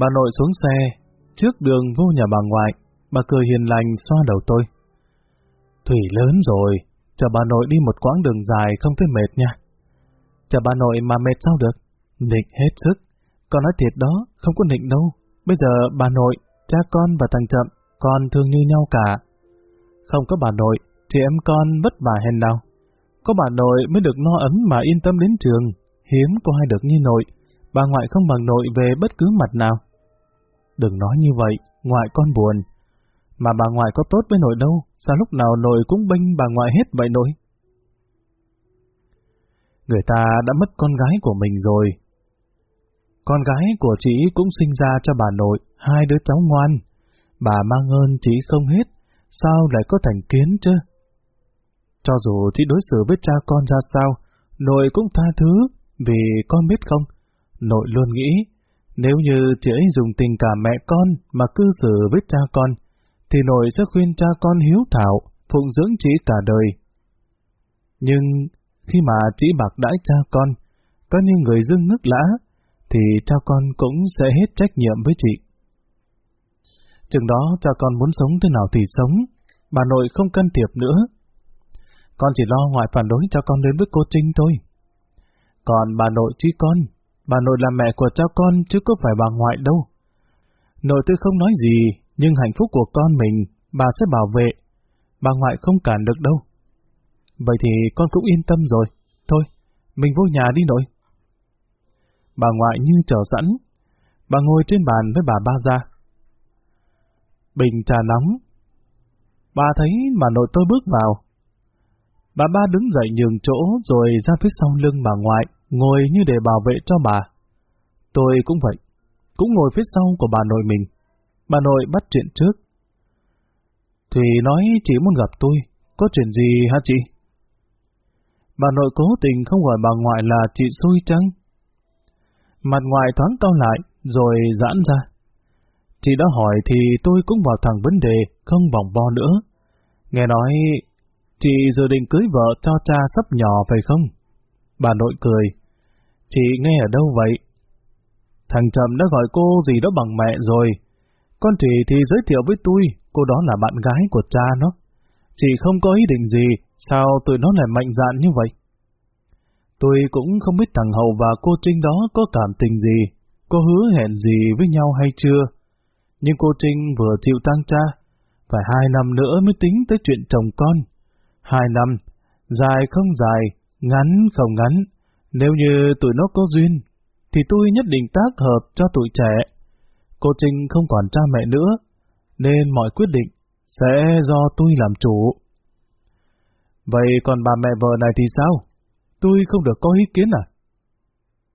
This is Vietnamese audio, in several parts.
Bà nội xuống xe, trước đường vô nhà bà ngoại, bà cười hiền lành xoa đầu tôi. Thủy lớn rồi, chờ bà nội đi một quãng đường dài không thấy mệt nha. Chờ bà nội mà mệt sao được? Nịnh hết sức. Con nói thiệt đó, không có nịnh đâu. Bây giờ bà nội, cha con và thằng Chậm, con thương như nhau cả. Không có bà nội, chị em con vất vả hèn nào. Có bà nội mới được no ấm mà yên tâm đến trường. Hiếm có ai được như nội. Bà ngoại không bằng nội về bất cứ mặt nào. Đừng nói như vậy, ngoại con buồn. Mà bà ngoại có tốt với nội đâu, sao lúc nào nội cũng bênh bà ngoại hết vậy nội? Người ta đã mất con gái của mình rồi. Con gái của chị cũng sinh ra cho bà nội, hai đứa cháu ngoan. Bà mang ơn chị không hết, sao lại có thành kiến chứ? Cho dù chị đối xử với cha con ra sao, nội cũng tha thứ, vì con biết không, nội luôn nghĩ, nếu như chị ấy dùng tình cảm mẹ con mà cư xử với cha con, thì nội sẽ khuyên cha con hiếu thảo, phụng dưỡng chị cả đời. Nhưng khi mà chị bạc đãi cha con, có như người dưng nước lã, thì cha con cũng sẽ hết trách nhiệm với chị. Chừng đó cha con muốn sống thế nào thì sống, bà nội không can thiệp nữa. Con chỉ lo ngoại phản đối cho con đến với cô Trinh thôi. Còn bà nội chỉ con, bà nội là mẹ của cha con chứ có phải bà ngoại đâu. Nội tôi không nói gì, nhưng hạnh phúc của con mình, bà sẽ bảo vệ. Bà ngoại không cản được đâu. Vậy thì con cũng yên tâm rồi. Thôi, mình vô nhà đi nội. Bà ngoại như chờ sẵn. Bà ngồi trên bàn với bà ba ra. Bình trà nóng. Bà thấy mà nội tôi bước vào. Bà ba đứng dậy nhường chỗ rồi ra phía sau lưng bà ngoại, ngồi như để bảo vệ cho bà. Tôi cũng vậy, cũng ngồi phía sau của bà nội mình. Bà nội bắt chuyện trước. thì nói chỉ muốn gặp tôi, có chuyện gì hả chị? Bà nội cố tình không gọi bà ngoại là chị xui chăng? Mặt ngoại thoáng cao lại, rồi giãn ra. Chị đã hỏi thì tôi cũng vào thẳng vấn đề, không vòng vo nữa. Nghe nói, chị dự định cưới vợ cho cha sắp nhỏ phải không? Bà nội cười. Chị nghe ở đâu vậy? Thằng Trầm đã gọi cô gì đó bằng mẹ rồi. Con Thủy thì giới thiệu với tôi, cô đó là bạn gái của cha nó. Chị không có ý định gì, sao tụi nó lại mạnh dạn như vậy? Tôi cũng không biết thằng Hậu và cô Trinh đó có cảm tình gì, có hứa hẹn gì với nhau hay chưa. Nhưng cô Trinh vừa chịu tăng cha, phải hai năm nữa mới tính tới chuyện chồng con. Hai năm, dài không dài, ngắn không ngắn. Nếu như tụi nó có duyên, thì tôi nhất định tác hợp cho tụi trẻ. Cô Trinh không còn cha mẹ nữa, nên mọi quyết định sẽ do tôi làm chủ. Vậy còn bà mẹ vợ này thì sao? Tôi không được có ý kiến à?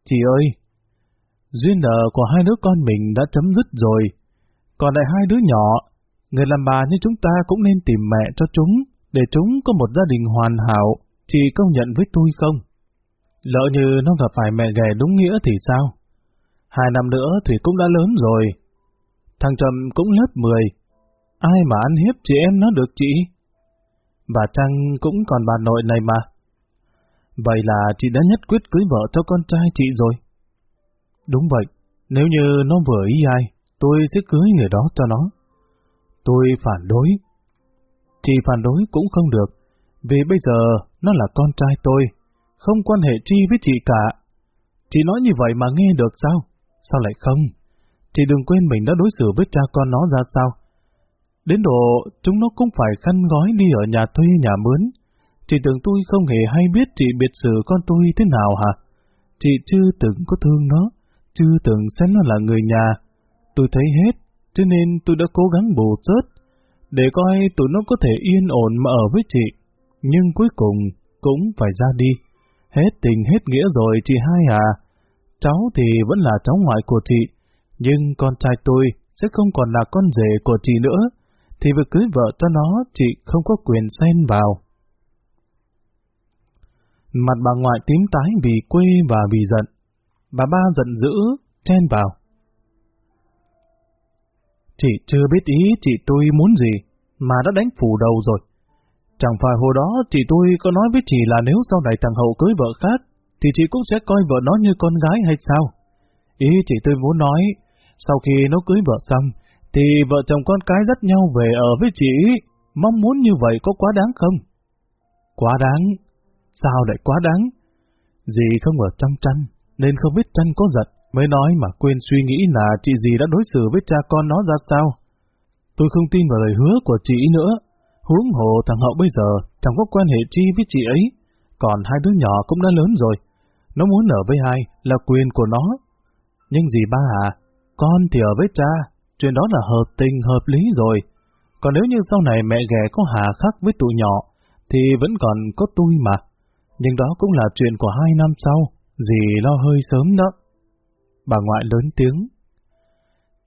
Chị ơi, duyên nợ của hai đứa con mình đã chấm dứt rồi. Còn lại hai đứa nhỏ, người làm bà như chúng ta cũng nên tìm mẹ cho chúng, để chúng có một gia đình hoàn hảo, chị công nhận với tôi không? Lỡ như nó gặp phải mẹ ghẻ đúng nghĩa thì sao? Hai năm nữa Thủy cũng đã lớn rồi. Thằng Trầm cũng lớp 10. Ai mà ăn hiếp chị em nó được chị? Bà Trăng cũng còn bà nội này mà. Vậy là chị đã nhất quyết cưới vợ cho con trai chị rồi. Đúng vậy, nếu như nó vừa ý ai, tôi sẽ cưới người đó cho nó. Tôi phản đối. Chị phản đối cũng không được, vì bây giờ nó là con trai tôi, không quan hệ chi với chị cả. Chị nói như vậy mà nghe được sao? Sao lại không? Chị đừng quên mình đã đối xử với cha con nó ra sao. Đến độ chúng nó cũng phải khăn gói đi ở nhà thuê nhà mướn. Chị tưởng tôi không hề hay biết chị biệt xử con tôi thế nào hả? Chị chưa từng có thương nó, chưa từng xem nó là người nhà. Tôi thấy hết, cho nên tôi đã cố gắng bù rớt, để coi tụi nó có thể yên ổn mà ở với chị. Nhưng cuối cùng cũng phải ra đi. Hết tình hết nghĩa rồi chị hai à. Cháu thì vẫn là cháu ngoại của chị, nhưng con trai tôi sẽ không còn là con rể của chị nữa, thì việc cưới vợ cho nó chị không có quyền xen vào. Mặt bà ngoại tím tái vì quê và vì giận. Bà ba giận dữ, chen vào. Chị chưa biết ý chị tôi muốn gì, mà đã đánh phủ đầu rồi. Chẳng phải hồi đó chị tôi có nói với chị là nếu sau này thằng Hậu cưới vợ khác, thì chị cũng sẽ coi vợ nó như con gái hay sao? Ý chị tôi muốn nói Sau khi nó cưới vợ xong, thì vợ chồng con cái dắt nhau về ở với chị. Mong muốn như vậy có quá đáng không? Quá đáng? Sao lại quá đáng? Dì không ở trong chăn, nên không biết chăn có giận, mới nói mà quên suy nghĩ là chị dì đã đối xử với cha con nó ra sao. Tôi không tin vào lời hứa của chị nữa. Huống hồ thằng Hậu bây giờ chẳng có quan hệ chi với chị ấy. Còn hai đứa nhỏ cũng đã lớn rồi. Nó muốn ở với ai là quyền của nó. Nhưng gì ba à, con thì ở với cha, chuyện đó là hợp tình hợp lý rồi. Còn nếu như sau này mẹ ghẻ có hà khắc với tụi nhỏ, thì vẫn còn có tôi mà. Nhưng đó cũng là chuyện của hai năm sau, dì lo hơi sớm đó. Bà ngoại lớn tiếng.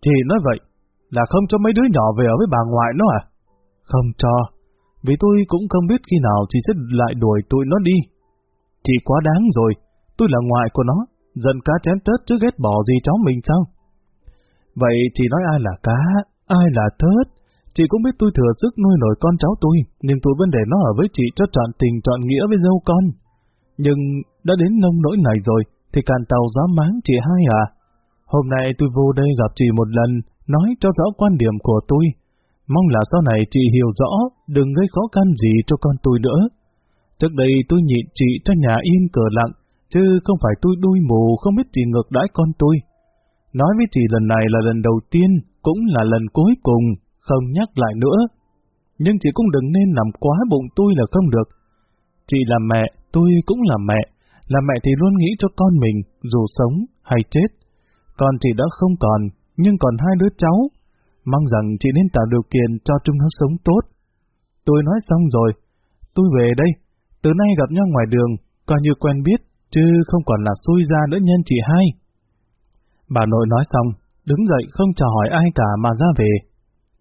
Chị nói vậy, là không cho mấy đứa nhỏ về ở với bà ngoại nó à? Không cho, vì tôi cũng không biết khi nào chị sẽ lại đuổi tụi nó đi. Chị quá đáng rồi, tôi là ngoại của nó, giận cá chém tớt chứ ghét bỏ gì cháu mình sao? Vậy chị nói ai là cá, ai là tớt? Chị cũng biết tôi thừa sức nuôi nổi con cháu tôi, nhưng tôi vẫn để nó ở với chị cho trọn tình trọn nghĩa với dâu con. Nhưng đã đến nông nỗi này rồi, thì càn tàu dám máng chị hai à? Hôm nay tôi vô đây gặp chị một lần, nói cho rõ quan điểm của tôi. Mong là sau này chị hiểu rõ, đừng gây khó khăn gì cho con tôi nữa. Trước đây tôi nhịn chị cho nhà yên cờ lặng, chứ không phải tôi đuôi mù không biết chị ngược đãi con tôi. Nói với chị lần này là lần đầu tiên, cũng là lần cuối cùng, không nhắc lại nữa. Nhưng chị cũng đừng nên nằm quá bụng tôi là không được. Chị là mẹ, tôi cũng là mẹ. Là mẹ thì luôn nghĩ cho con mình, dù sống hay chết. Con chị đã không còn, nhưng còn hai đứa cháu. Mong rằng chị nên tạo điều kiện cho chúng nó sống tốt. Tôi nói xong rồi. Tôi về đây. Từ nay gặp nhau ngoài đường, coi như quen biết, chứ không còn là xui ra nữa nhân chị hai. Bà nội nói xong, đứng dậy không chào hỏi ai cả mà ra về.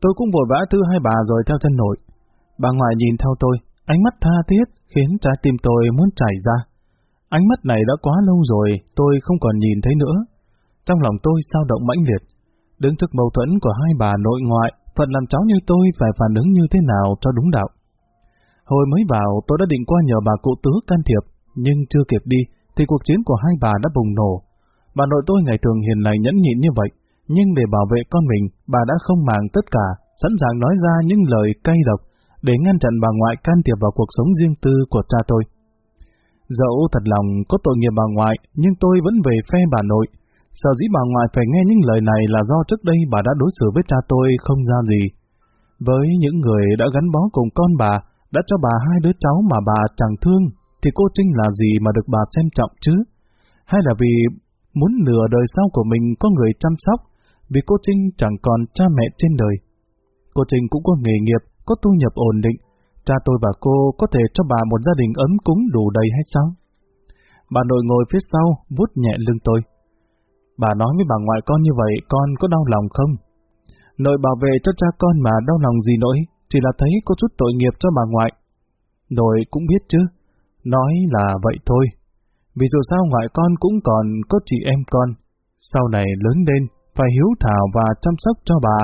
Tôi cũng vội vã thư hai bà rồi theo chân nội. Bà ngoại nhìn theo tôi, ánh mắt tha thiết khiến trái tim tôi muốn chảy ra. Ánh mắt này đã quá lâu rồi, tôi không còn nhìn thấy nữa. Trong lòng tôi sao động mãnh liệt. Đứng trước mâu thuẫn của hai bà nội ngoại, phận làm cháu như tôi phải phản ứng như thế nào cho đúng đạo. Hồi mới vào, tôi đã định qua nhờ bà cụ tứ can thiệp, nhưng chưa kịp đi, thì cuộc chiến của hai bà đã bùng nổ. Bà nội tôi ngày thường hiền lành nhẫn nhịn như vậy, nhưng để bảo vệ con mình, bà đã không màng tất cả, sẵn sàng nói ra những lời cay độc để ngăn chặn bà ngoại can thiệp vào cuộc sống riêng tư của cha tôi. Dẫu thật lòng có tội nghiệp bà ngoại, nhưng tôi vẫn về phe bà nội. Sở dĩ bà ngoại phải nghe những lời này là do trước đây bà đã đối xử với cha tôi không ra gì. Với những người đã gắn bó cùng con bà, đã cho bà hai đứa cháu mà bà chẳng thương, thì cô Trinh là gì mà được bà xem trọng chứ? Hay là vì muốn nửa đời sau của mình có người chăm sóc, vì cô Trinh chẳng còn cha mẹ trên đời. Cô Trinh cũng có nghề nghiệp, có thu nhập ổn định, cha tôi và cô có thể cho bà một gia đình ấm cúng đủ đầy hay sao? Bà nội ngồi phía sau, vuốt nhẹ lưng tôi. Bà nói với bà ngoại con như vậy, con có đau lòng không? Nội bảo vệ cho cha con mà đau lòng gì nỗi, chỉ là thấy có chút tội nghiệp cho bà ngoại. Nội cũng biết chứ, nói là vậy thôi. Vì dù sao ngoại con cũng còn có chị em con, sau này lớn lên phải hiếu thảo và chăm sóc cho bà.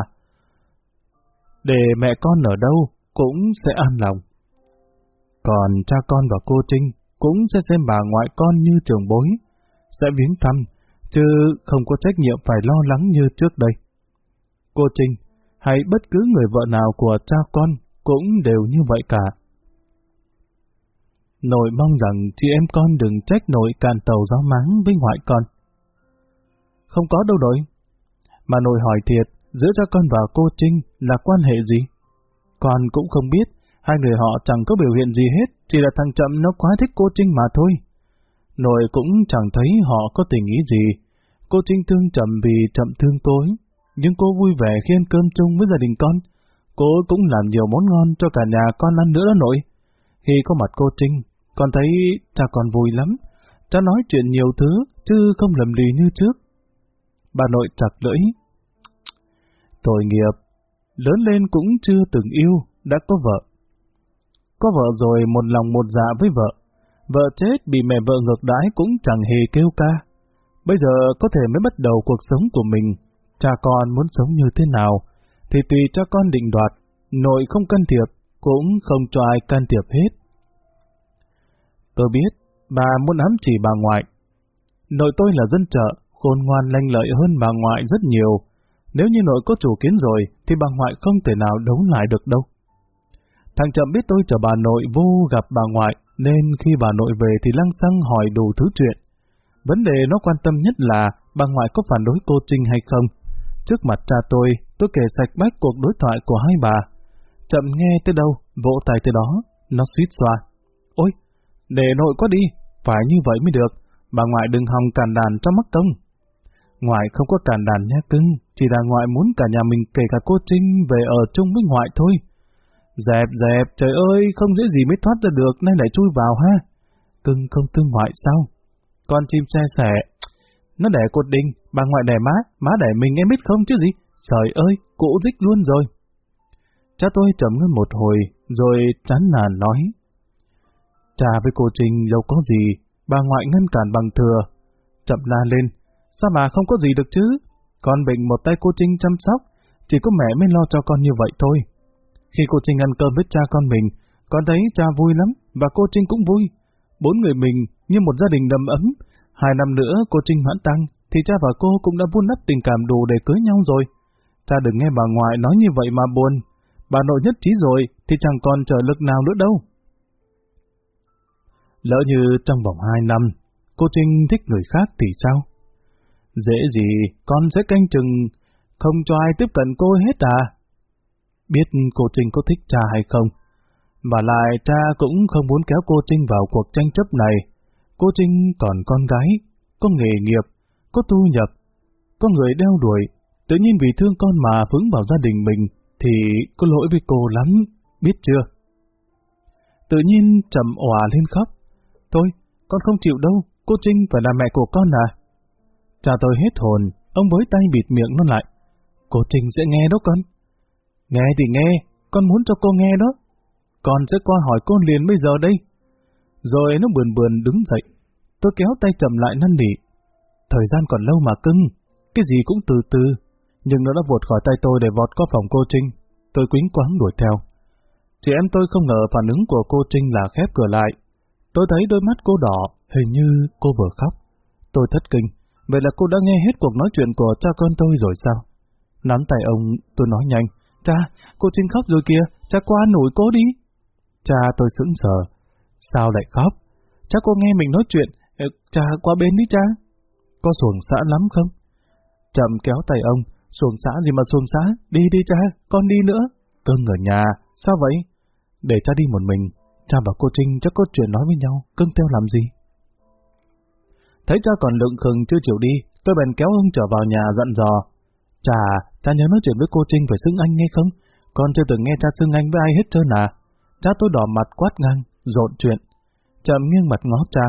Để mẹ con ở đâu cũng sẽ an lòng. Còn cha con và cô Trinh cũng sẽ xem bà ngoại con như trường bối, sẽ viếng thăm, chứ không có trách nhiệm phải lo lắng như trước đây. Cô Trinh hay bất cứ người vợ nào của cha con cũng đều như vậy cả. Nội mong rằng chị em con đừng trách nội càn tàu gió máng với ngoại con. Không có đâu nội. Mà nội hỏi thiệt, giữa cha con và cô Trinh là quan hệ gì? Con cũng không biết, hai người họ chẳng có biểu hiện gì hết, chỉ là thằng Chậm nó quá thích cô Trinh mà thôi. Nội cũng chẳng thấy họ có tình ý gì. Cô Trinh thương Chậm vì Chậm thương tối, nhưng cô vui vẻ khi ăn cơm chung với gia đình con. Cô cũng làm nhiều món ngon cho cả nhà con ăn nữa đó nội. Khi có mặt cô Trinh, con thấy cha con vui lắm. Cha nói chuyện nhiều thứ, chứ không lầm lì như trước. Bà nội chặt lưỡi. Tội nghiệp, lớn lên cũng chưa từng yêu, đã có vợ. Có vợ rồi một lòng một dạ với vợ. Vợ chết bị mẹ vợ ngược đãi cũng chẳng hề kêu ca. Bây giờ có thể mới bắt đầu cuộc sống của mình. Cha con muốn sống như thế nào, thì tùy cha con định đoạt. Nội không can thiệp, cũng không cho ai can thiệp hết. Tôi biết, bà muốn ám chỉ bà ngoại. Nội tôi là dân chợ, khôn ngoan lanh lợi hơn bà ngoại rất nhiều, Nếu như nội có chủ kiến rồi, thì bà ngoại không thể nào đấu lại được đâu. Thằng Chậm biết tôi chở bà nội vô gặp bà ngoại, nên khi bà nội về thì lăng xăng hỏi đủ thứ chuyện. Vấn đề nó quan tâm nhất là bà ngoại có phản đối cô Trinh hay không. Trước mặt cha tôi, tôi kể sạch bách cuộc đối thoại của hai bà. Chậm nghe tới đâu, vỗ tay tới đó, nó suýt xoa. Ôi, để nội có đi, phải như vậy mới được, bà ngoại đừng hòng càn đàn trong mắt công. Ngoại không có càn đàn nha cưng, chỉ là ngoại muốn cả nhà mình kể cả cô Trinh về ở chung với ngoại thôi. Dẹp dẹp, trời ơi, không dễ gì mới thoát ra được, nay lại chui vào ha. Cưng không thương ngoại sao? Con chim xe sẻ, nó đẻ cột đình, bà ngoại đẻ má, má đẻ mình em biết không chứ gì? Trời ơi, cụ dích luôn rồi. Cha tôi trầm ngâm một hồi, rồi chán nản nói. Cha với cô Trinh đâu có gì, bà ngoại ngăn cản bằng thừa. Chậm la lên, sao bà không có gì được chứ? Con bệnh một tay cô Trinh chăm sóc, chỉ có mẹ mới lo cho con như vậy thôi. Khi cô Trinh ăn cơm với cha con mình, con thấy cha vui lắm, và cô Trinh cũng vui. Bốn người mình như một gia đình đầm ấm. Hai năm nữa cô Trinh mãn tăng, thì cha và cô cũng đã vun đắp tình cảm đủ để cưới nhau rồi. Cha đừng nghe bà ngoại nói như vậy mà buồn. Bà nội nhất trí rồi, thì chẳng còn trở lực nào nữa đâu. Lỡ như trong vòng hai năm, cô Trinh thích người khác thì sao? Dễ gì, con sẽ canh chừng, không cho ai tiếp cận cô hết à? Biết cô Trinh có thích cha hay không? Và lại cha cũng không muốn kéo cô Trinh vào cuộc tranh chấp này. Cô Trinh còn con gái, có nghề nghiệp, có thu nhập, có người đeo đuổi, tự nhiên vì thương con mà vướng vào gia đình mình, thì có lỗi với cô lắm, biết chưa? Tự nhiên trầm òa lên khóc. Thôi, con không chịu đâu, cô Trinh phải là mẹ của con à? Cha tôi hết hồn, ông với tay bịt miệng nó lại. Cô Trinh sẽ nghe đó con. Nghe thì nghe, con muốn cho cô nghe đó. Con sẽ qua hỏi cô liền bây giờ đây. Rồi nó bườn bườn đứng dậy. Tôi kéo tay chậm lại năn nỉ. Thời gian còn lâu mà cưng, cái gì cũng từ từ. Nhưng nó đã vụt khỏi tay tôi để vọt qua phòng cô Trinh. Tôi quính quáng đuổi theo. Chị em tôi không ngờ phản ứng của cô Trinh là khép cửa lại. Tôi thấy đôi mắt cô đỏ, hình như cô vừa khóc. Tôi thất kinh, vậy là cô đã nghe hết cuộc nói chuyện của cha con tôi rồi sao? Nắm tay ông, tôi nói nhanh. Cha, cô Trinh khóc rồi kìa, cha qua nổi cô đi. Cha tôi sững sờ. Sao lại khóc? chắc cô nghe mình nói chuyện, cha qua bên đi cha. Có xuồng xã lắm không? Chậm kéo tay ông, xuồng xã gì mà xuồng xã, đi đi cha, con đi nữa. Cưng ở nhà, sao vậy? Để cha đi một mình, cha và cô Trinh chắc có chuyện nói với nhau, cưng theo làm gì? Thấy cha còn lượng khừng chưa chịu đi, tôi bèn kéo ông trở vào nhà dặn dò. Chà, cha nhớ nói chuyện với cô Trinh phải xưng anh nghe không? Con chưa từng nghe cha xưng anh với ai hết trơn à? Cha tôi đỏ mặt quát ngang, rộn chuyện. Chậm nghiêng mặt ngó cha.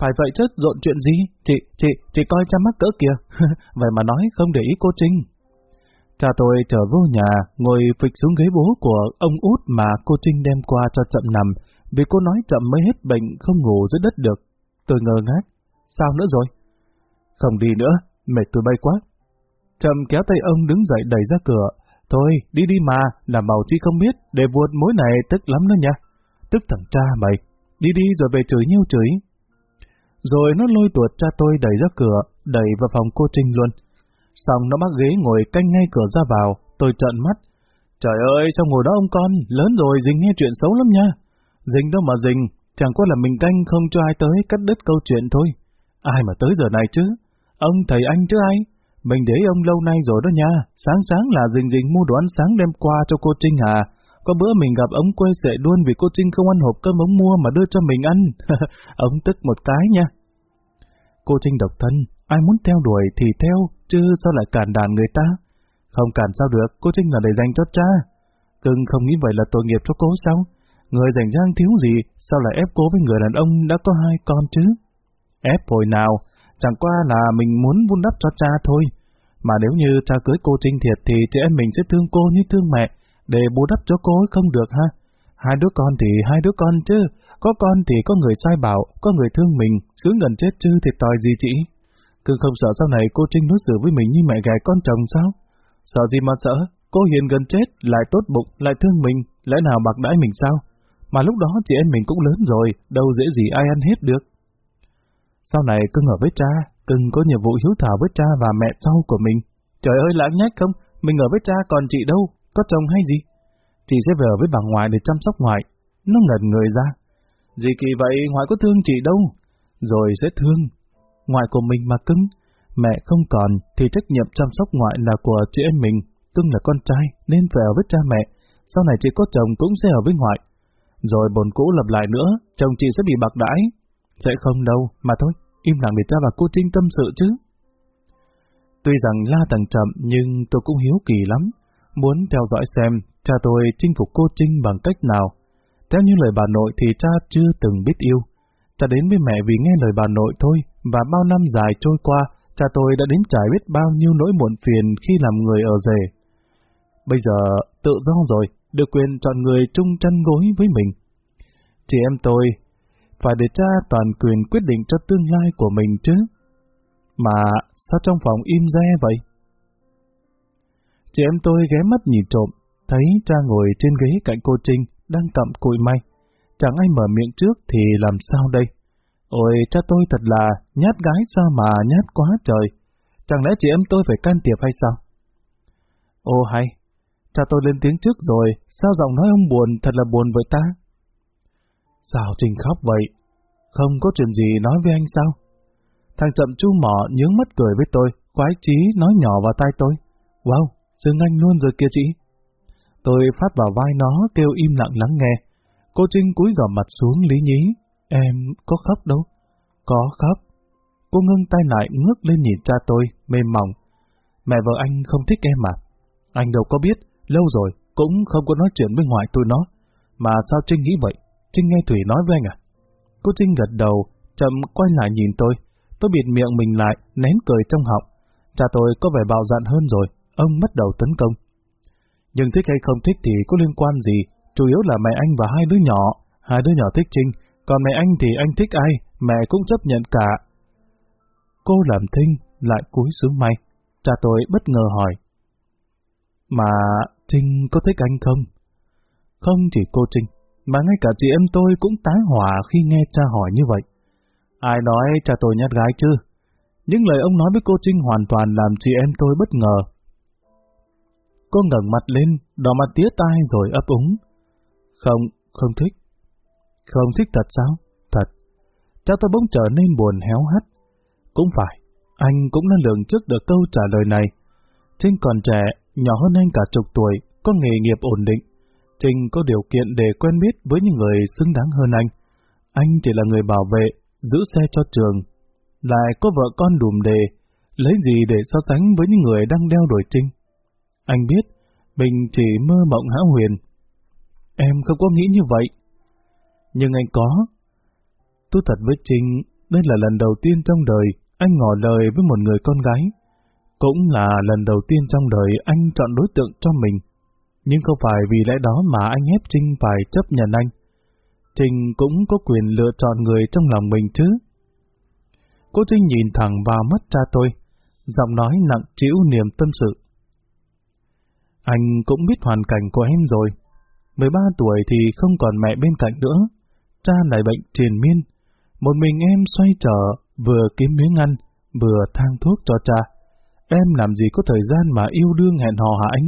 Phải vậy chứ, rộn chuyện gì? Chị, chị, chị coi cha mắc cỡ kìa. vậy mà nói không để ý cô Trinh. Cha tôi trở vô nhà, ngồi phịch xuống ghế bố của ông út mà cô Trinh đem qua cho chậm nằm, vì cô nói chậm mới hết bệnh không ngủ dưới đất được. Tôi ngờ ngác. Sao nữa rồi? Không đi nữa, mệt tôi bay quá. chậm kéo tay ông đứng dậy đẩy ra cửa. Thôi, đi đi mà, làm màu chi không biết, để vuột mối này tức lắm đó nha. Tức thằng cha mày. Đi đi rồi về chửi nhiêu chửi. Rồi nó lôi tuột cha tôi đẩy ra cửa, đẩy vào phòng cô Trinh luôn. Xong nó bắt ghế ngồi canh ngay cửa ra vào, tôi trợn mắt. Trời ơi, sao ngồi đó ông con, lớn rồi dình nghe chuyện xấu lắm nha. Dình đâu mà dình, chẳng qua là mình canh không cho ai tới cắt đứt câu chuyện thôi. Ai mà tới giờ này chứ? Ông thầy anh chứ ai? Mình để ông lâu nay rồi đó nha, sáng sáng là dình dình mua đồ ăn sáng đem qua cho cô Trinh à. Có bữa mình gặp ông quê sệ luôn vì cô Trinh không ăn hộp cơm ông mua mà đưa cho mình ăn. ông tức một cái nha. Cô Trinh độc thân, ai muốn theo đuổi thì theo, chứ sao lại cản đàn người ta? Không cản sao được, cô Trinh là để dành cho cha. Cưng không nghĩ vậy là tội nghiệp cho cô sao? Người dành giang thiếu gì, sao lại ép cô với người đàn ông đã có hai con chứ? Ép hồi nào, chẳng qua là mình muốn vun đắp cho cha thôi. Mà nếu như cha cưới cô Trinh thiệt thì chị em mình sẽ thương cô như thương mẹ, để bù đắp cho cô ấy không được ha. Hai đứa con thì hai đứa con chứ, có con thì có người sai bảo, có người thương mình, sướng gần chết chứ thiệt tòi gì chị. Cứ không sợ sau này cô Trinh đối xử với mình như mẹ gái con chồng sao? Sợ gì mà sợ, cô hiền gần chết, lại tốt bụng, lại thương mình, lẽ nào bạc đãi mình sao? Mà lúc đó chị em mình cũng lớn rồi, đâu dễ gì ai ăn hết được. Sau này cưng ở với cha, cưng có nhiệm vụ hiếu thảo với cha và mẹ sau của mình. Trời ơi lãng nhách không, mình ở với cha còn chị đâu, có chồng hay gì? Chị sẽ về ở với bà ngoại để chăm sóc ngoại. Nó ngẩn người ra. Gì kỳ vậy, ngoại có thương chị đâu. Rồi sẽ thương. Ngoại của mình mà cưng. Mẹ không còn thì trách nhiệm chăm sóc ngoại là của chị em mình. Cưng là con trai nên về ở với cha mẹ. Sau này chị có chồng cũng sẽ ở với ngoại. Rồi bồn cũ lặp lại nữa, chồng chị sẽ bị bạc đãi. Sẽ không đâu, mà thôi, im lặng để cha và cô Trinh tâm sự chứ. Tuy rằng la tầng chậm nhưng tôi cũng hiếu kỳ lắm, muốn theo dõi xem cha tôi chinh phục cô Trinh bằng cách nào. Theo như lời bà nội thì cha chưa từng biết yêu. Cha đến với mẹ vì nghe lời bà nội thôi, và bao năm dài trôi qua, cha tôi đã đến trải biết bao nhiêu nỗi muộn phiền khi làm người ở rể. Bây giờ tự do rồi, được quyền chọn người chung chăn gối với mình. Chị em tôi, phải để cha toàn quyền quyết định cho tương lai của mình chứ. Mà sao trong phòng im re vậy? Chị em tôi ghé mắt nhìn trộm, thấy cha ngồi trên ghế cạnh cô Trinh, đang cặm cụi may. Chẳng ai mở miệng trước thì làm sao đây? Ôi, cha tôi thật là nhát gái sao mà nhát quá trời. Chẳng lẽ chị em tôi phải can thiệp hay sao? Ô hay, cha tôi lên tiếng trước rồi, sao giọng nói ông buồn, thật là buồn với ta? Sao Trinh khóc vậy? Không có chuyện gì nói với anh sao? Thằng chậm chu mỏ nhướng mắt cười với tôi, quái trí nói nhỏ vào tai tôi. Wow, dừng anh luôn rồi kia chị. Tôi phát vào vai nó kêu im lặng lắng nghe. Cô Trinh cúi gò mặt xuống lý nhí. Em có khóc đâu? Có khóc. Cô ngưng tay lại ngước lên nhìn cha tôi, mềm mỏng. Mẹ vợ anh không thích em mà. Anh đâu có biết, lâu rồi, cũng không có nói chuyện với ngoại tôi nó. Mà sao Trinh nghĩ vậy? Trinh nghe Thủy nói với anh à? Cô Trinh gật đầu, chậm quay lại nhìn tôi. Tôi bịt miệng mình lại, nén cười trong họng. Cha tôi có vẻ bạo dạn hơn rồi, ông bắt đầu tấn công. Nhưng thích hay không thích thì có liên quan gì, chủ yếu là mẹ anh và hai đứa nhỏ. Hai đứa nhỏ thích Trinh, còn mẹ anh thì anh thích ai, mẹ cũng chấp nhận cả. Cô làm thinh, lại cúi xuống may. Cha tôi bất ngờ hỏi. Mà Trinh có thích anh không? Không chỉ cô Trinh, mà ngay cả chị em tôi cũng tái hỏa khi nghe cha hỏi như vậy. Ai nói cha tôi nhát gái chứ? Những lời ông nói với cô Trinh hoàn toàn làm chị em tôi bất ngờ. Cô ngẩng mặt lên, đỏ mặt tía tai rồi ấp úng. Không, không thích. Không thích thật sao? Thật. Cha tôi bỗng trở nên buồn héo hắt. Cũng phải, anh cũng đã lường trước được câu trả lời này. Trinh còn trẻ, nhỏ hơn anh cả chục tuổi, có nghề nghiệp ổn định. Trinh có điều kiện để quen biết với những người xứng đáng hơn anh. Anh chỉ là người bảo vệ, giữ xe cho trường. Lại có vợ con đùm đề, lấy gì để so sánh với những người đang đeo đuổi Trinh? Anh biết, mình chỉ mơ mộng hão huyền. Em không có nghĩ như vậy. Nhưng anh có. Tôi thật với Trinh, đây là lần đầu tiên trong đời anh ngỏ lời với một người con gái. Cũng là lần đầu tiên trong đời anh chọn đối tượng cho mình. Nhưng không phải vì lẽ đó mà anh ép Trinh phải chấp nhận anh. Trinh cũng có quyền lựa chọn người trong lòng mình chứ. Cô Trinh nhìn thẳng vào mắt cha tôi, giọng nói nặng trĩu niềm tâm sự. Anh cũng biết hoàn cảnh của em rồi. 13 tuổi thì không còn mẹ bên cạnh nữa. Cha lại bệnh triền miên. Một mình em xoay trở, vừa kiếm miếng ăn, vừa thang thuốc cho cha. Em làm gì có thời gian mà yêu đương hẹn hò hả anh?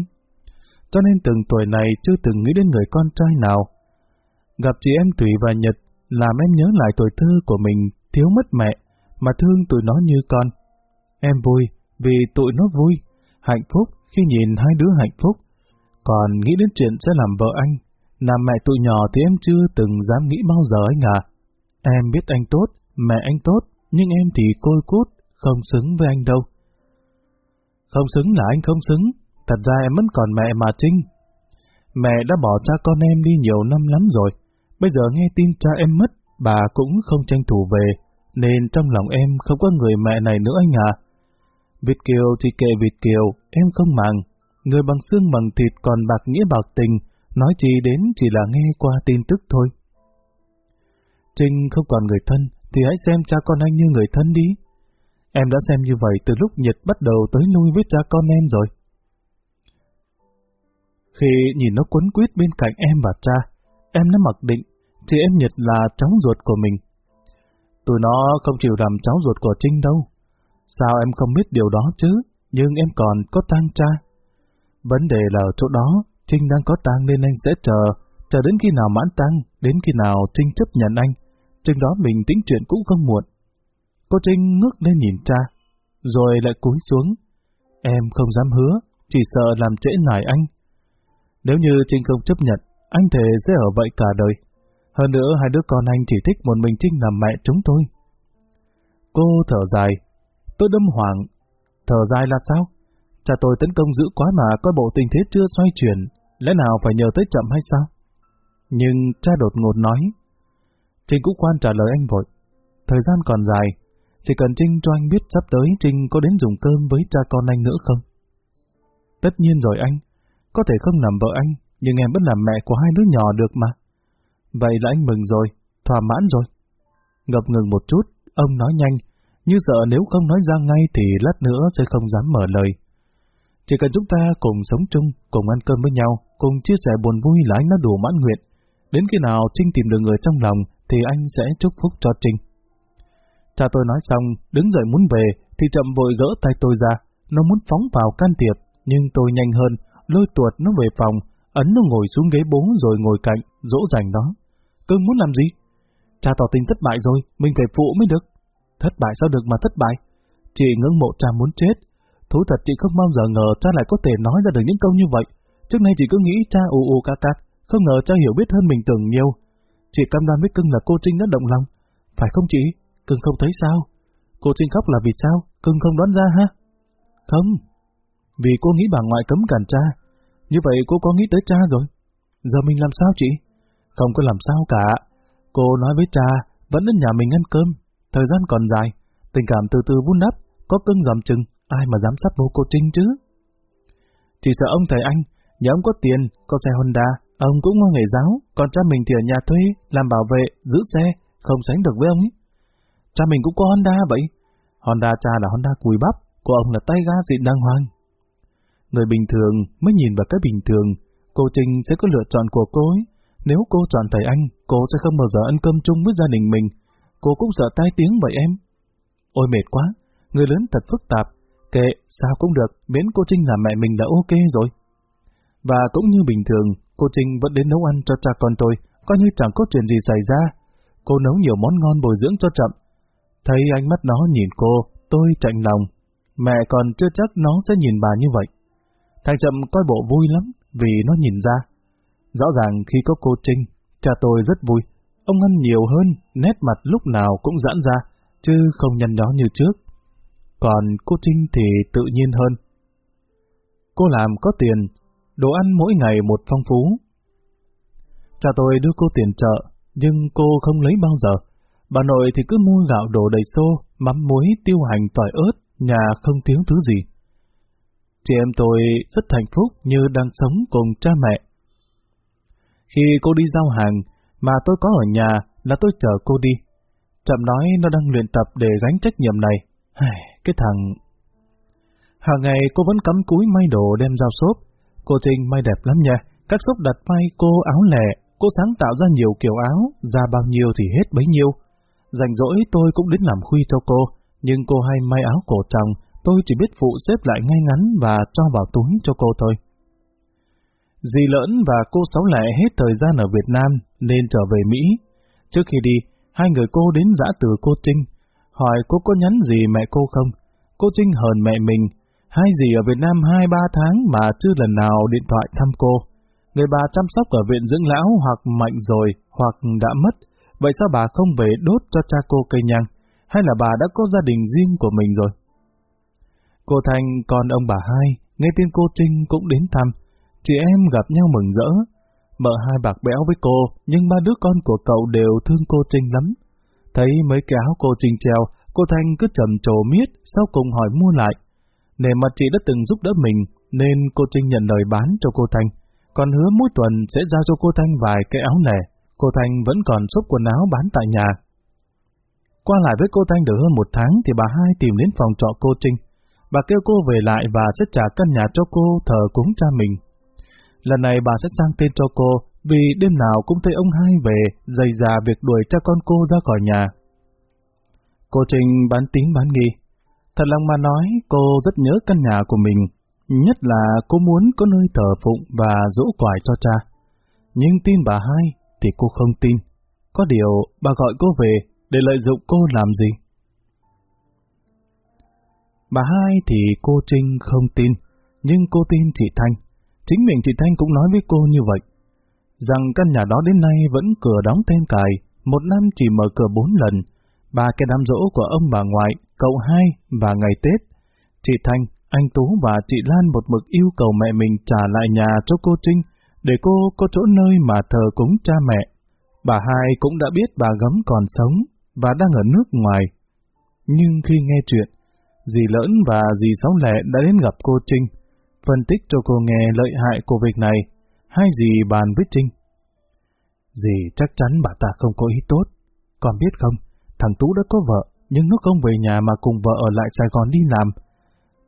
Cho nên từng tuổi này chưa từng nghĩ đến người con trai nào. Gặp chị em Thủy và Nhật làm em nhớ lại tuổi thơ của mình thiếu mất mẹ, mà thương tụi nó như con. Em vui vì tụi nó vui, hạnh phúc khi nhìn hai đứa hạnh phúc. Còn nghĩ đến chuyện sẽ làm vợ anh, làm mẹ tụi nhỏ thì em chưa từng dám nghĩ bao giờ anh à. Em biết anh tốt, mẹ anh tốt, nhưng em thì côi cút, không xứng với anh đâu. Không xứng là anh không xứng, thật ra em vẫn còn mẹ mà Trinh. Mẹ đã bỏ cha con em đi nhiều năm lắm rồi, bây giờ nghe tin cha em mất, bà cũng không tranh thủ về, nên trong lòng em không có người mẹ này nữa anh à. Việt Kiều thì kệ Việt Kiều, em không màng. Người bằng xương bằng thịt còn bạc nghĩa bạc tình, nói chi đến chỉ là nghe qua tin tức thôi. Trinh không còn người thân, thì hãy xem cha con anh như người thân đi. Em đã xem như vậy từ lúc Nhật bắt đầu tới nuôi với cha con em rồi. Khi nhìn nó quấn quýt bên cạnh em và cha, em đã mặc định chị em Nhật là cháu ruột của mình. Tụi nó không chịu làm cháu ruột của Trinh đâu. Sao em không biết điều đó chứ? nhưng em còn có tang cha. Vấn đề là ở chỗ đó, Trinh đang có tang nên anh sẽ chờ, chờ đến khi nào mãn tang, đến khi nào Trinh chấp nhận anh. trên đó mình tính chuyện cũng không muộn. Cô Trinh ngước lên nhìn cha, rồi lại cúi xuống. Em không dám hứa, chỉ sợ làm trễ nải anh. Nếu như Trinh không chấp nhận, anh thề sẽ ở vậy cả đời. Hơn nữa hai đứa con anh chỉ thích một mình Trinh làm mẹ chúng tôi. Cô thở dài. Tôi đâm hoàng. Thở dài là sao? Cha tôi tấn công dữ quá mà coi bộ tình thế chưa xoay chuyển. Lẽ nào phải nhờ tới chậm hay sao? Nhưng cha đột ngột nói. Trinh cũng quan trả lời anh vội. Thời gian còn dài. Chỉ cần Trinh cho anh biết sắp tới Trinh có đến dùng cơm với cha con anh nữa không? Tất nhiên rồi anh. Có thể không làm vợ anh, nhưng em vẫn làm mẹ của hai đứa nhỏ được mà. Vậy là anh mừng rồi, thỏa mãn rồi. Ngập ngừng một chút, ông nói nhanh, như sợ nếu không nói ra ngay thì lát nữa sẽ không dám mở lời. Chỉ cần chúng ta cùng sống chung, cùng ăn cơm với nhau, cùng chia sẻ buồn vui là anh đã đủ mãn nguyện. Đến khi nào Trinh tìm được người trong lòng thì anh sẽ chúc phúc cho Trinh. Cha tôi nói xong, đứng dậy muốn về, thì chậm vội gỡ tay tôi ra. Nó muốn phóng vào can thiệp, nhưng tôi nhanh hơn, lôi tuột nó về phòng, ấn nó ngồi xuống ghế bố rồi ngồi cạnh, dỗ dành nó. Cưng muốn làm gì? Cha tỏ tình thất bại rồi, mình phải phụ mới được. Thất bại sao được mà thất bại? Chị ngưỡng mộ cha muốn chết. Thú thật chị không bao giờ ngờ cha lại có thể nói ra được những câu như vậy. Trước nay chị cứ nghĩ cha ù ù ca ca, không ngờ cha hiểu biết hơn mình tưởng nhiều. Chị cam đoan với cưng là cô Trinh đã động lòng. Phải không chị? Cưng không thấy sao? Cô Trinh khóc là vì sao? Cưng không đoán ra ha? Không. Vì cô nghĩ bà ngoại cấm cản cha. Như vậy cô có nghĩ tới cha rồi. Giờ mình làm sao chị? Không có làm sao cả. Cô nói với cha, vẫn đến nhà mình ăn cơm. Thời gian còn dài, tình cảm từ từ vun đắp, có cưng dòm chừng, ai mà dám sát vô cô Trinh chứ? Chỉ sợ ông thầy anh, nhà ông có tiền, có xe Honda, ông cũng có nghề giáo, còn cha mình thì ở nhà thuê, làm bảo vệ, giữ xe, không sánh được với ông ấy. Cha mình cũng có Honda vậy. Honda cha là Honda cùi bắp, của ông là tay ga xịn đàng hoàng. Người bình thường mới nhìn vào cái bình thường, cô Trinh sẽ có lựa chọn của cô ấy. Nếu cô chọn thầy anh, cô sẽ không bao giờ ăn cơm chung với gia đình mình. Cô cũng sợ tai tiếng vậy em. Ôi mệt quá, người lớn thật phức tạp. Kệ, sao cũng được, miễn cô Trinh là mẹ mình là ok rồi. Và cũng như bình thường, cô Trinh vẫn đến nấu ăn cho cha con tôi, coi như chẳng có chuyện gì xảy ra. Cô nấu nhiều món ngon bồi dưỡng cho chậm. Thấy ánh mắt nó nhìn cô, tôi chạnh lòng. Mẹ còn chưa chắc nó sẽ nhìn bà như vậy. Thằng chậm coi bộ vui lắm, vì nó nhìn ra. Rõ ràng khi có cô Trinh, cha tôi rất vui. Ông ăn nhiều hơn, nét mặt lúc nào cũng giãn ra, chứ không nhăn nhó như trước. Còn cô Trinh thì tự nhiên hơn. Cô làm có tiền, đồ ăn mỗi ngày một phong phú. Cha tôi đưa cô tiền chợ, nhưng cô không lấy bao giờ. Bà nội thì cứ mua gạo đồ đầy xô, mắm muối, tiêu hành, tỏi ớt, nhà không thiếu thứ gì. Chị em tôi rất hạnh phúc như đang sống cùng cha mẹ. Khi cô đi giao hàng, mà tôi có ở nhà là tôi chờ cô đi. Chậm nói nó đang luyện tập để gánh trách nhiệm này. Cái thằng... Hàng ngày cô vẫn cắm cúi may đồ đem giao xốp. Cô Trinh may đẹp lắm nha. Các xốp đặt may cô áo lẻ, cô sáng tạo ra nhiều kiểu áo, ra bao nhiêu thì hết bấy nhiêu. Rảnh rỗi tôi cũng đến làm khuy cho cô, nhưng cô hay may áo cổ tròng, tôi chỉ biết phụ xếp lại ngay ngắn và cho vào túi cho cô thôi. Dì Lỡn và cô Sáu lệ hết thời gian ở Việt Nam nên trở về Mỹ. Trước khi đi, hai người cô đến giã từ cô Trinh, hỏi cô có nhắn gì mẹ cô không. Cô Trinh hờn mẹ mình, hai dì ở Việt Nam hai ba tháng mà chưa lần nào điện thoại thăm cô. Người bà chăm sóc ở viện dưỡng lão hoặc mạnh rồi, hoặc đã mất. Vậy sao bà không về đốt cho cha cô cây nhang? Hay là bà đã có gia đình riêng của mình rồi? Cô Thành còn ông bà hai, nghe tin cô Trinh cũng đến thăm. Chị em gặp nhau mừng rỡ. Mợ hai bạc béo với cô, nhưng ba đứa con của cậu đều thương cô Trinh lắm. Thấy mấy cái áo cô Trinh treo, cô Thanh cứ trầm trồ miết, sau cùng hỏi mua lại. Nề mặt chị đã từng giúp đỡ mình, nên cô Trinh nhận lời bán cho cô Thanh. Còn hứa mỗi tuần sẽ giao cho cô Thanh vài cái áo nẻ. Cô Thanh vẫn còn xốp quần áo bán tại nhà. Qua lại với cô Thanh được hơn một tháng thì bà hai tìm đến phòng trọ cô Trinh. Bà kêu cô về lại và sẽ trả căn nhà cho cô thờ cúng cha mình. Lần này bà sẽ sang tên cho cô, vì đêm nào cũng thấy ông hai về, dày già việc đuổi cha con cô ra khỏi nhà. Cô Trinh bán tín bán nghi. Thật lòng mà nói, cô rất nhớ căn nhà của mình, nhất là cô muốn có nơi thờ phụng và dỗ quải cho cha. Nhưng tin bà hai thì cô không tin. Có điều bà gọi cô về để lợi dụng cô làm gì? Bà hai thì cô Trinh không tin, nhưng cô tin chị Thanh. Chính mình chị Thanh cũng nói với cô như vậy, rằng căn nhà đó đến nay vẫn cửa đóng tên cài, một năm chỉ mở cửa bốn lần, ba cái đám rỗ của ông bà ngoại, cậu hai và ngày Tết. Chị Thanh, anh Tú và chị Lan một mực yêu cầu mẹ mình trả lại nhà cho cô Trinh, để cô có chỗ nơi mà thờ cúng cha mẹ. Bà hai cũng đã biết bà gấm còn sống và đang ở nước ngoài. Nhưng khi nghe chuyện, dì Lỡn và dì Sáu Lẹ đã đến gặp cô Trinh, phân tích cho cô nghe lợi hại của việc này, hai gì bàn với Trinh. Dì chắc chắn bà ta không có ý tốt, còn biết không, thằng Tú đã có vợ, nhưng nó không về nhà mà cùng vợ ở lại Sài Gòn đi làm.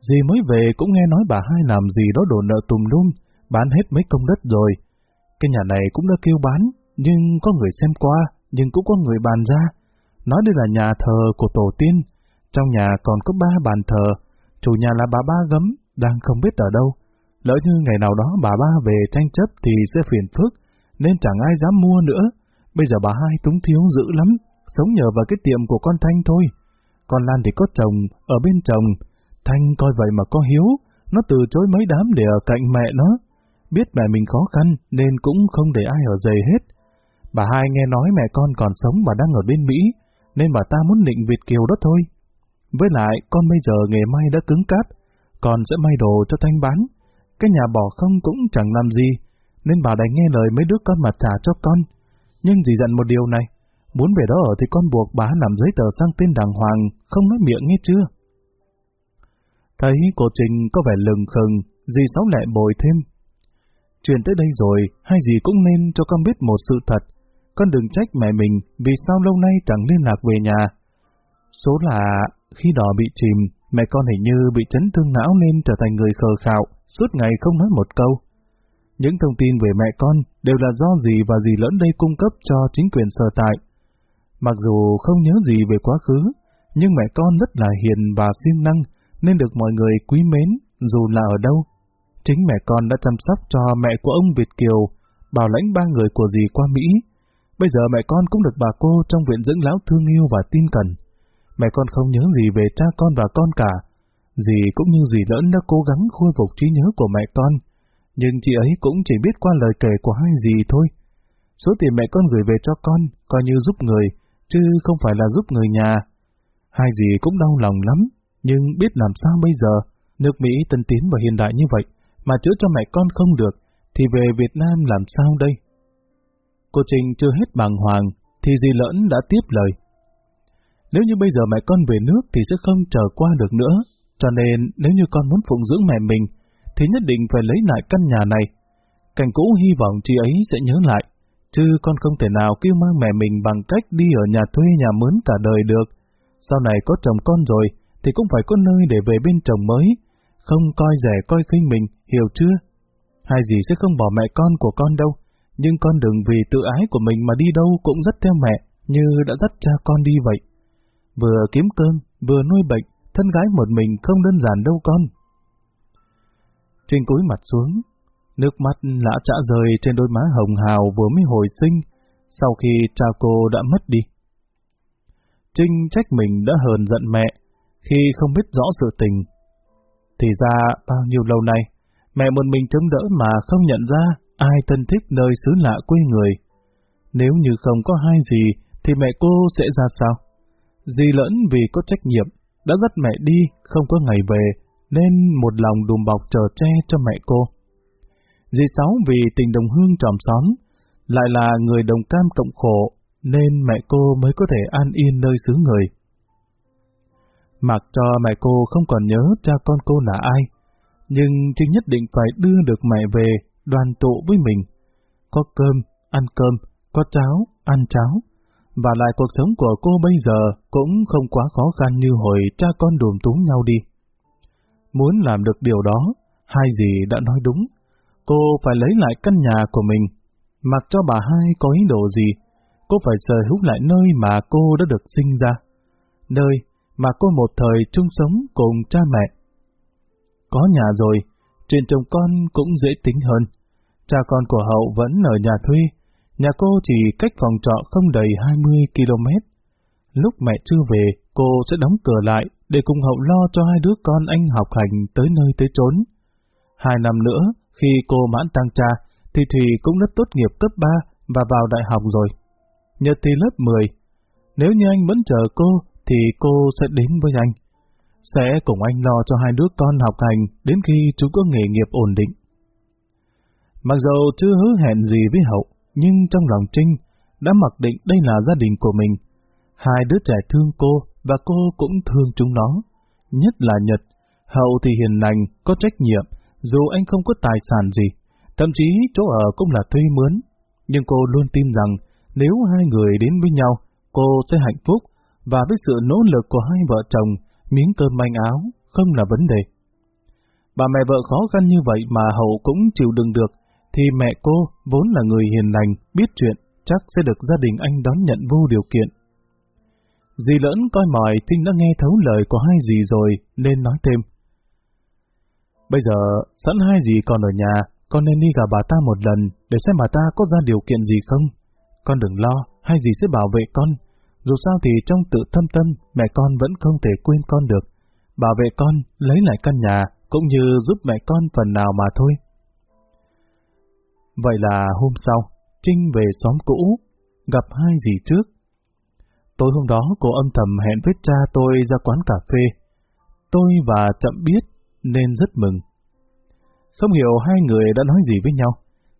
Dì mới về cũng nghe nói bà hai làm gì đó đổ nợ tùm lum, bán hết mấy công đất rồi. Cái nhà này cũng đã kêu bán, nhưng có người xem qua, nhưng cũng có người bàn ra. Nói đây là nhà thờ của tổ tiên, trong nhà còn có ba bàn thờ, chủ nhà là bà ba gấm, đang không biết ở đâu. Lỡ như ngày nào đó bà ba về tranh chấp thì sẽ phiền phức, nên chẳng ai dám mua nữa. Bây giờ bà hai túng thiếu dữ lắm, sống nhờ vào cái tiệm của con Thanh thôi. Con Lan thì có chồng, ở bên chồng. Thanh coi vậy mà có hiếu, nó từ chối mấy đám để ở cạnh mẹ nó. Biết mẹ mình khó khăn nên cũng không để ai ở dày hết. Bà hai nghe nói mẹ con còn sống và đang ở bên Mỹ, nên bà ta muốn định Việt Kiều đó thôi. Với lại, con bây giờ nghề may đã cứng cáp, còn sẽ may đồ cho Thanh bán. Cái nhà bỏ không cũng chẳng làm gì, nên bà đành nghe lời mấy đứa con mà trả cho con. Nhưng dì dặn một điều này, muốn về đó ở thì con buộc bà làm giấy tờ sang tên đàng hoàng, không nói miệng nghe chưa? Thấy cô Trình có vẻ lừng khừng, dì Sáu lại bồi thêm. Chuyện tới đây rồi, hai dì cũng nên cho con biết một sự thật. Con đừng trách mẹ mình vì sao lâu nay chẳng liên lạc về nhà. Số là khi đò bị chìm, mẹ con hình như bị chấn thương não nên trở thành người khờ khạo, suốt ngày không nói một câu. Những thông tin về mẹ con đều là do gì và gì lẫn đây cung cấp cho chính quyền sở tại. Mặc dù không nhớ gì về quá khứ, nhưng mẹ con rất là hiền và siêng năng, nên được mọi người quý mến dù là ở đâu. Chính mẹ con đã chăm sóc cho mẹ của ông Việt Kiều, bảo lãnh ba người của dì qua Mỹ. Bây giờ mẹ con cũng được bà cô trong viện dưỡng lão thương yêu và tin cẩn mẹ con không nhớ gì về cha con và con cả. Dì cũng như dì lẫn đã cố gắng khôi phục trí nhớ của mẹ con, nhưng chị ấy cũng chỉ biết qua lời kể của hai dì thôi. Số tiền mẹ con gửi về cho con coi như giúp người, chứ không phải là giúp người nhà. Hai dì cũng đau lòng lắm, nhưng biết làm sao bây giờ, nước Mỹ tân tiến và hiện đại như vậy, mà chữa cho mẹ con không được, thì về Việt Nam làm sao đây? Cô Trình chưa hết bàng hoàng, thì dì lẫn đã tiếp lời. Nếu như bây giờ mẹ con về nước thì sẽ không chờ qua được nữa, cho nên nếu như con muốn phụng dưỡng mẹ mình, thì nhất định phải lấy lại căn nhà này. Cảnh cũ hy vọng chị ấy sẽ nhớ lại, chứ con không thể nào kêu mang mẹ mình bằng cách đi ở nhà thuê nhà mướn cả đời được. Sau này có chồng con rồi, thì cũng phải có nơi để về bên chồng mới, không coi rẻ coi khinh mình, hiểu chưa? Hai gì sẽ không bỏ mẹ con của con đâu, nhưng con đừng vì tự ái của mình mà đi đâu cũng dắt theo mẹ, như đã dắt cha con đi vậy vừa kiếm cơm, vừa nuôi bệnh, thân gái một mình không đơn giản đâu con. Trên cúi mặt xuống, nước mắt lã chả rơi trên đôi má hồng hào vừa mới hồi sinh, sau khi cha cô đã mất đi. Trinh trách mình đã hờn giận mẹ, khi không biết rõ sự tình. Thì ra bao nhiêu lâu nay, mẹ một mình chống đỡ mà không nhận ra ai thân thích nơi xứ lạ quê người. Nếu như không có hai gì, thì mẹ cô sẽ ra sao? Dì lẫn vì có trách nhiệm, đã dắt mẹ đi, không có ngày về, nên một lòng đùm bọc chờ che cho mẹ cô. Dì Sáu vì tình đồng hương tròm xóm, lại là người đồng cam cộng khổ, nên mẹ cô mới có thể an yên nơi xứ người. Mặc cho mẹ cô không còn nhớ cha con cô là ai, nhưng Trinh nhất định phải đưa được mẹ về đoàn tụ với mình. Có cơm, ăn cơm, có cháo, ăn cháo, và lại cuộc sống của cô bây giờ cũng không quá khó khăn như hồi cha con đùm túm nhau đi. Muốn làm được điều đó, hai dì đã nói đúng. Cô phải lấy lại căn nhà của mình. Mặc cho bà hai có ý đồ gì, cô phải sở hữu lại nơi mà cô đã được sinh ra. Nơi mà cô một thời chung sống cùng cha mẹ. Có nhà rồi, chuyện chồng con cũng dễ tính hơn. Cha con của Hậu vẫn ở nhà thuê, nhà cô chỉ cách phòng trọ không đầy 20 km. Lúc mẹ chưa về, cô sẽ đóng cửa lại để cùng Hậu lo cho hai đứa con anh học hành tới nơi tới chốn. Hai năm nữa, khi cô mãn tăng cha, thì Thùy cũng đã tốt nghiệp cấp 3 và vào đại học rồi. Nhật thì lớp 10. Nếu như anh vẫn chờ cô, thì cô sẽ đến với anh. Sẽ cùng anh lo cho hai đứa con học hành đến khi chúng có nghề nghiệp ổn định. Mặc dù chưa hứa hẹn gì với Hậu, nhưng trong lòng Trinh đã mặc định đây là gia đình của mình. Hai đứa trẻ thương cô và cô cũng thương chúng nó. Nhất là Nhật, Hậu thì hiền lành, có trách nhiệm, dù anh không có tài sản gì, thậm chí chỗ ở cũng là thuê mướn. Nhưng cô luôn tin rằng nếu hai người đến với nhau, cô sẽ hạnh phúc và với sự nỗ lực của hai vợ chồng, miếng cơm manh áo không là vấn đề. Bà mẹ vợ khó khăn như vậy mà Hậu cũng chịu đựng được, thì mẹ cô vốn là người hiền lành, biết chuyện, chắc sẽ được gia đình anh đón nhận vô điều kiện. Dì lỡn coi mỏi Trinh đã nghe thấu lời của hai dì rồi, nên nói thêm. Bây giờ, sẵn hai dì còn ở nhà, con nên đi gặp bà ta một lần, để xem bà ta có ra điều kiện gì không. Con đừng lo, hai dì sẽ bảo vệ con. Dù sao thì trong tự thâm tâm, mẹ con vẫn không thể quên con được. Bảo vệ con, lấy lại căn nhà, cũng như giúp mẹ con phần nào mà thôi. Vậy là hôm sau, Trinh về xóm cũ, gặp hai dì trước. Tối hôm đó cô âm thầm hẹn với cha tôi ra quán cà phê. Tôi và Chậm biết nên rất mừng. Không hiểu hai người đã nói gì với nhau,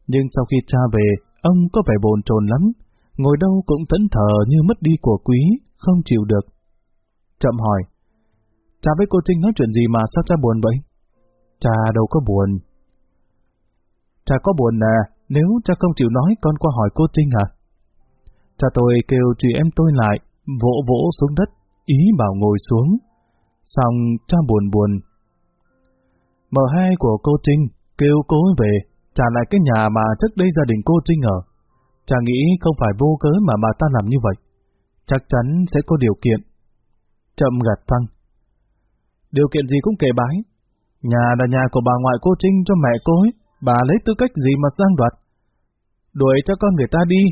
nhưng sau khi cha về, ông có vẻ bồn chồn lắm, ngồi đâu cũng thẫn thờ như mất đi của quý, không chịu được. Chậm hỏi, cha với cô Trinh nói chuyện gì mà sao cha buồn vậy? Cha đâu có buồn. Cha có buồn à, nếu cha không chịu nói con qua hỏi cô Trinh à? Cha tôi kêu chị em tôi lại, vỗ vỗ xuống đất, ý bảo ngồi xuống. Xong cha buồn buồn. M2 của cô Trinh kêu cô về trả lại cái nhà mà trước đây gia đình cô Trinh ở. Cha nghĩ không phải vô cớ mà bà ta làm như vậy. Chắc chắn sẽ có điều kiện. Chậm gạt phăng. Điều kiện gì cũng kể bái. Nhà là nhà của bà ngoại cô Trinh cho mẹ cô ấy. Bà lấy tư cách gì mà giang đoạt? Đuổi cho con người ta đi.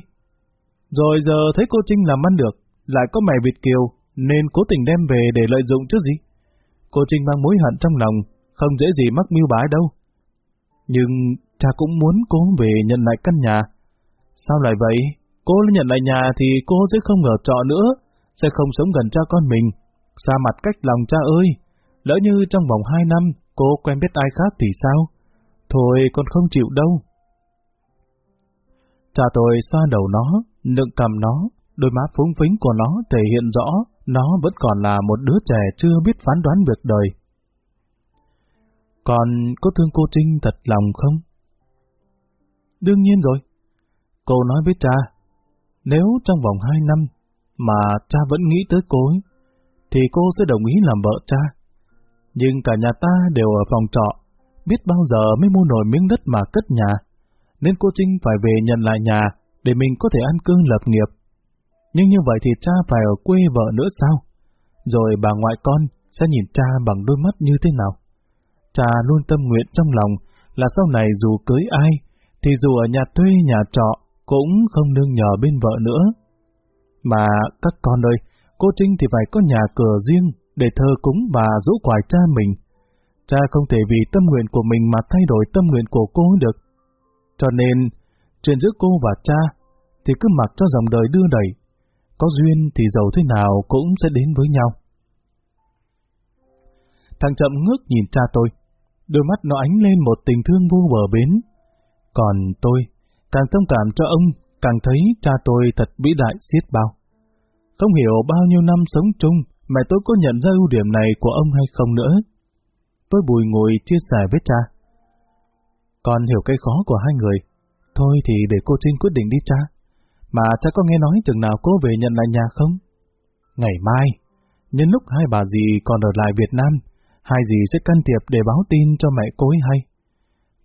Rồi giờ thấy cô Trinh làm ăn được, lại có mẹ Việt Kiều, nên cố tình đem về để lợi dụng chứ gì. Cô Trinh mang mối hận trong lòng, không dễ gì mắc mưu bái đâu. Nhưng cha cũng muốn cô về nhận lại căn nhà. Sao lại vậy? Cô nhận lại nhà thì cô sẽ không ở trọ nữa, sẽ không sống gần cha con mình. Xa mặt cách lòng cha ơi! Lỡ như trong vòng hai năm cô quen biết ai khác thì sao? Thôi con không chịu đâu. Cha tôi xoa đầu nó, nựng cầm nó, đôi má phúng phính của nó thể hiện rõ nó vẫn còn là một đứa trẻ chưa biết phán đoán việc đời. Còn có thương cô Trinh thật lòng không? Đương nhiên rồi. Cô nói với cha, nếu trong vòng hai năm mà cha vẫn nghĩ tới cô ấy, thì cô sẽ đồng ý làm vợ cha. Nhưng cả nhà ta đều ở phòng trọ, biết bao giờ mới mua nổi miếng đất mà cất nhà, nên cô Trinh phải về nhận lại nhà để mình có thể ăn cư lập nghiệp. Nhưng như vậy thì cha phải ở quê vợ nữa sao? Rồi bà ngoại con sẽ nhìn cha bằng đôi mắt như thế nào? Cha luôn tâm nguyện trong lòng là sau này dù cưới ai, thì dù ở nhà thuê nhà trọ, cũng không nương nhờ bên vợ nữa. Mà các con ơi, cô Trinh thì phải có nhà cửa riêng để thờ cúng và dỗ quài cha mình. Cha không thể vì tâm nguyện của mình mà thay đổi tâm nguyện của cô được. Cho nên, chuyện giữa cô và cha thì cứ mặc cho dòng đời đưa đẩy. Có duyên thì giàu thế nào cũng sẽ đến với nhau. Thằng chậm ngước nhìn cha tôi, đôi mắt nó ánh lên một tình thương vô bờ bến. Còn tôi, càng thông cảm cho ông, càng thấy cha tôi thật vĩ đại xiết bao. Không hiểu bao nhiêu năm sống chung, mẹ tôi có nhận ra ưu điểm này của ông hay không nữa. Tôi bùi ngồi chia sẻ với cha. Con hiểu cái khó của hai người. Thôi thì để cô Trinh quyết định đi cha. Mà cha có nghe nói chừng nào cô về nhận lại nhà không? Ngày mai, nhân lúc hai bà dì còn ở lại Việt Nam, hai dì sẽ can thiệp để báo tin cho mẹ cô ấy hay.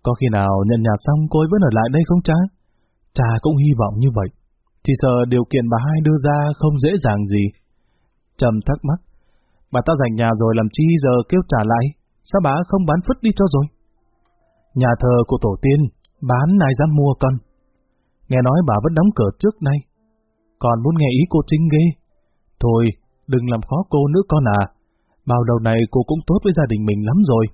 Có khi nào nhận nhà xong cô ấy vẫn ở lại đây không cha? Cha cũng hy vọng như vậy. Chỉ sợ điều kiện bà hai đưa ra không dễ dàng gì. Trầm thắc mắc. bà ta giành nhà rồi làm chi giờ kêu trả lại, sao bà không bán phứt đi cho rồi? Nhà thờ của tổ tiên, bán ai dám mua con. Nghe nói bà vẫn đóng cửa trước nay. Còn muốn nghe ý cô Trinh ghê. Thôi, đừng làm khó cô nữa con à. Bao đầu này cô cũng tốt với gia đình mình lắm rồi.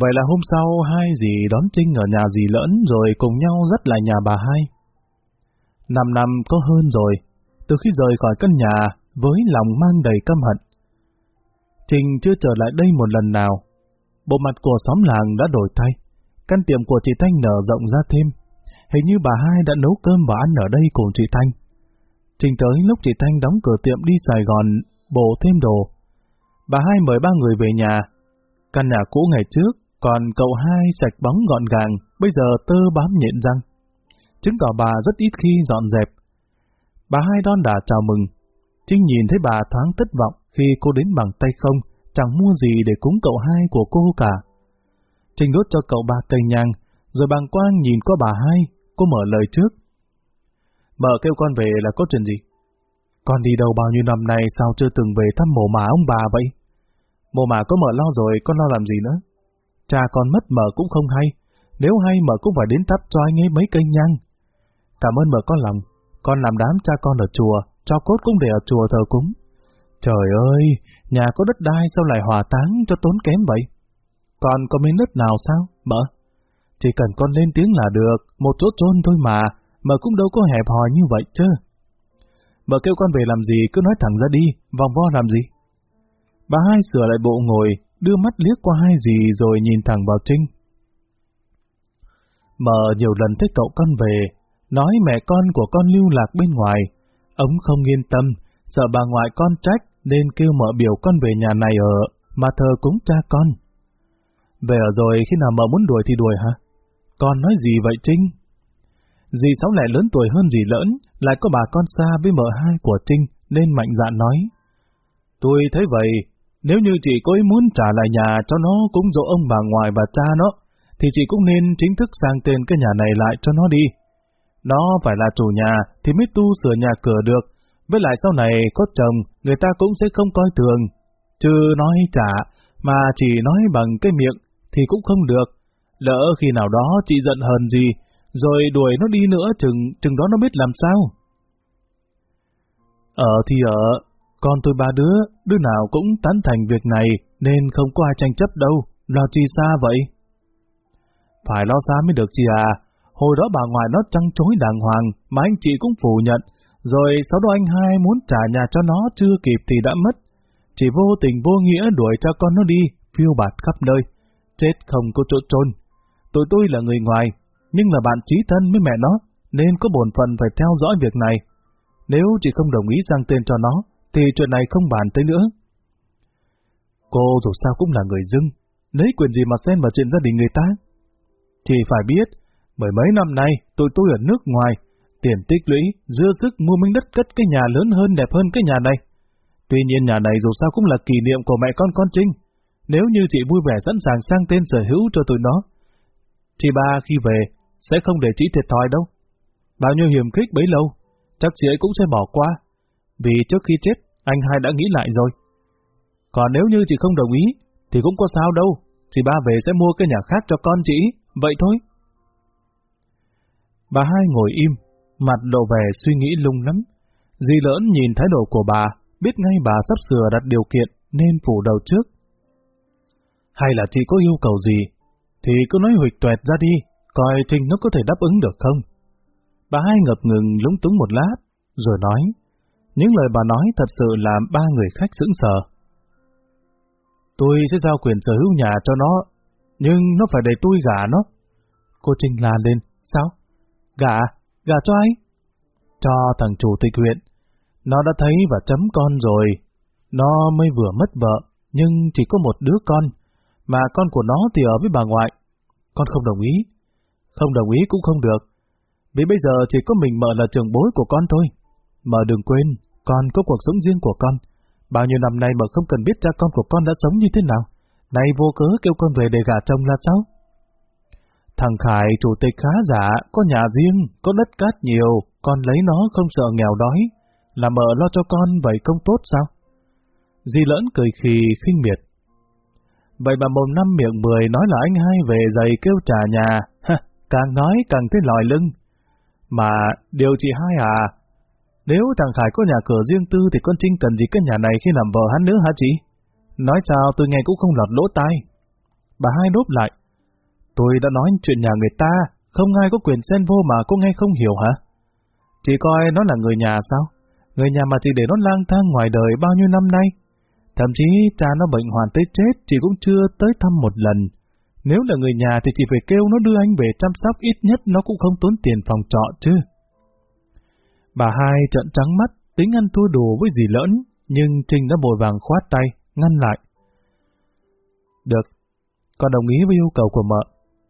Vậy là hôm sau hai dì đón Trinh ở nhà dì lẫn rồi cùng nhau dắt lại nhà bà hai. Năm năm có hơn rồi, từ khi rời khỏi căn nhà với lòng mang đầy căm hận. Trình chưa trở lại đây một lần nào. Bộ mặt của xóm làng đã đổi thay. Căn tiệm của chị Thanh nở rộng ra thêm. Hình như bà hai đã nấu cơm và ăn ở đây cùng chị Thanh. Trình tới lúc chị Thanh đóng cửa tiệm đi Sài Gòn, bổ thêm đồ. Bà hai mời ba người về nhà. Căn nhà cũ ngày trước, còn cậu hai sạch bóng gọn gàng, bây giờ tơ bám nhện răng. Chứng tỏ bà rất ít khi dọn dẹp. Bà hai đon đả chào mừng. Trinh nhìn thấy bà thoáng thất vọng khi cô đến bằng tay không, chẳng mua gì để cúng cậu hai của cô cả. Trinh đốt cho cậu ba cây nhang, rồi bàng quang nhìn qua bà hai, cô mở lời trước. Mợ kêu con về là có chuyện gì? Con đi đâu bao nhiêu năm nay sao chưa từng về thăm mồ mà ông bà vậy? mồ mà có mở lo rồi, con lo làm gì nữa? Cha con mất mở cũng không hay, nếu hay mở cũng phải đến thắp cho anh ấy mấy cây nhang. Cảm ơn mở con lòng, con làm đám cha con ở chùa, cho cốt cũng để ở chùa thờ cúng. Trời ơi, nhà có đất đai sao lại hòa táng cho tốn kém vậy? Còn có miếng đất nào sao, mợ? Chỉ cần con lên tiếng là được, một chỗ trôn thôi mà, mà cũng đâu có hẹp hòi như vậy chứ. Mợ kêu con về làm gì cứ nói thẳng ra đi, vòng vo làm gì? Bà hai sửa lại bộ ngồi, đưa mắt liếc qua hai gì rồi nhìn thẳng vào Trinh. Mợ nhiều lần thấy cậu con về, nói mẹ con của con lưu lạc bên ngoài. Ông không yên tâm, sợ bà ngoại con trách nên kêu mợ biểu con về nhà này ở, mà thờ cúng cha con. Về ở rồi khi nào mợ muốn đuổi thì đuổi hả? Con nói gì vậy Trinh? Dì Sáu lẻ lớn tuổi hơn dì lỡn, lại có bà con xa với mợ hai của Trinh, nên mạnh dạn nói. Tôi thấy vậy, nếu như chị có ý muốn trả lại nhà cho nó cũng dỗ ông bà ngoại và cha nó, thì chị cũng nên chính thức sang tên cái nhà này lại cho nó đi. Nó phải là chủ nhà thì mới tu sửa nhà cửa được, với lại sau này có chồng người ta cũng sẽ không coi thường. Chứ nói trả, mà chỉ nói bằng cái miệng thì cũng không được. Lỡ khi nào đó chị giận hờn gì, rồi đuổi nó đi nữa chừng, chừng đó nó biết làm sao. Ở thì ở, con tôi ba đứa, đứa nào cũng tán thành việc này, nên không có ai tranh chấp đâu, lo chi xa vậy? Phải lo xa mới được chị à, hồi đó bà ngoại nó trăng chối đàng hoàng, mà anh chị cũng phủ nhận, rồi sau đó anh hai muốn trả nhà cho nó chưa kịp thì đã mất. Chỉ vô tình vô nghĩa đuổi cho con nó đi, phiêu bạt khắp nơi, chết không có chỗ trôn. Tụi tôi là người ngoài, nhưng là bạn trí thân với mẹ nó, nên có bổn phận phải theo dõi việc này. Nếu chị không đồng ý sang tên cho nó, thì chuyện này không bàn tới nữa. Cô dù sao cũng là người dưng, lấy quyền gì mà xen vào chuyện gia đình người ta? Chị phải biết, mười mấy năm nay tụi tôi ở nước ngoài, tiền tích lũy, dưa sức mua miếng đất cất cái nhà lớn hơn đẹp hơn cái nhà này. Tuy nhiên nhà này dù sao cũng là kỷ niệm của mẹ con con Trinh. Nếu như chị vui vẻ sẵn sàng sang tên sở hữu cho tụi nó, chị ba khi về sẽ không để chị thiệt thòi đâu. Bao nhiêu hiểm khích bấy lâu, chắc chị ấy cũng sẽ bỏ qua. Vì trước khi chết, anh hai đã nghĩ lại rồi. Còn nếu như chị không đồng ý, thì cũng có sao đâu. Chị ba về sẽ mua cái nhà khác cho con chị, vậy thôi. Bà hai ngồi im, mặt lộ vẻ suy nghĩ lung lắm. Dì lỡn nhìn thái độ của bà, biết ngay bà sắp sửa đặt điều kiện nên phủ đầu trước. Hay là chị có yêu cầu gì, thì cứ nói huỵch tuẹt ra đi, coi Trinh nó có thể đáp ứng được không. Bà hai ngập ngừng lúng túng một lát, rồi nói, những lời bà nói thật sự làm ba người khách sững sờ. Tôi sẽ giao quyền sở hữu nhà cho nó, nhưng nó phải để tôi gả nó. Cô Trinh la lên, sao? Gả? Gả cho ai? Cho thằng chủ tịch huyện. Nó đã thấy và chấm con rồi. Nó mới vừa mất vợ, nhưng chỉ có một đứa con, mà con của nó thì ở với bà ngoại. Con không đồng ý. Không đồng ý cũng không được. Vì bây giờ chỉ có mình mợ là trường bối của con thôi. Mợ đừng quên, con có cuộc sống riêng của con. Bao nhiêu năm nay mợ không cần biết cha con của con đã sống như thế nào. Nay vô cớ kêu con về để gả chồng là sao? Thằng Khải, chủ tịch khá giả, có nhà riêng, có đất cát nhiều, con lấy nó không sợ nghèo đói. Là mợ lo cho con vậy không tốt sao? Di lỡn cười khì khinh miệt. Vậy mà mồm năm miệng mười nói là anh hai về giày kêu trả nhà, ha, càng nói càng thấy lòi lưng. Mà điều chị hai à, nếu thằng Khải có nhà cửa riêng tư thì con Trinh cần gì cái nhà này khi làm vợ hắn nữa hả chị? Nói sao tôi nghe cũng không lọt lỗ tai. Bà hai đốp lại. Tôi đã nói chuyện nhà người ta, không ai có quyền xen vô mà cô nghe không hiểu hả? Chị coi nó là người nhà sao? Người nhà mà chị để nó lang thang ngoài đời bao nhiêu năm nay? Thậm chí cha nó bệnh hoàn tới chết chị cũng chưa tới thăm một lần. Nếu là người nhà thì chị phải kêu nó đưa anh về chăm sóc ít nhất nó cũng không tốn tiền phòng trọ chứ. Bà hai trợn trắng mắt, tính ăn thua đồ với dì lỡn, nhưng Trinh đã bồi vàng khoát tay, ngăn lại. Được, con đồng ý với yêu cầu của mợ,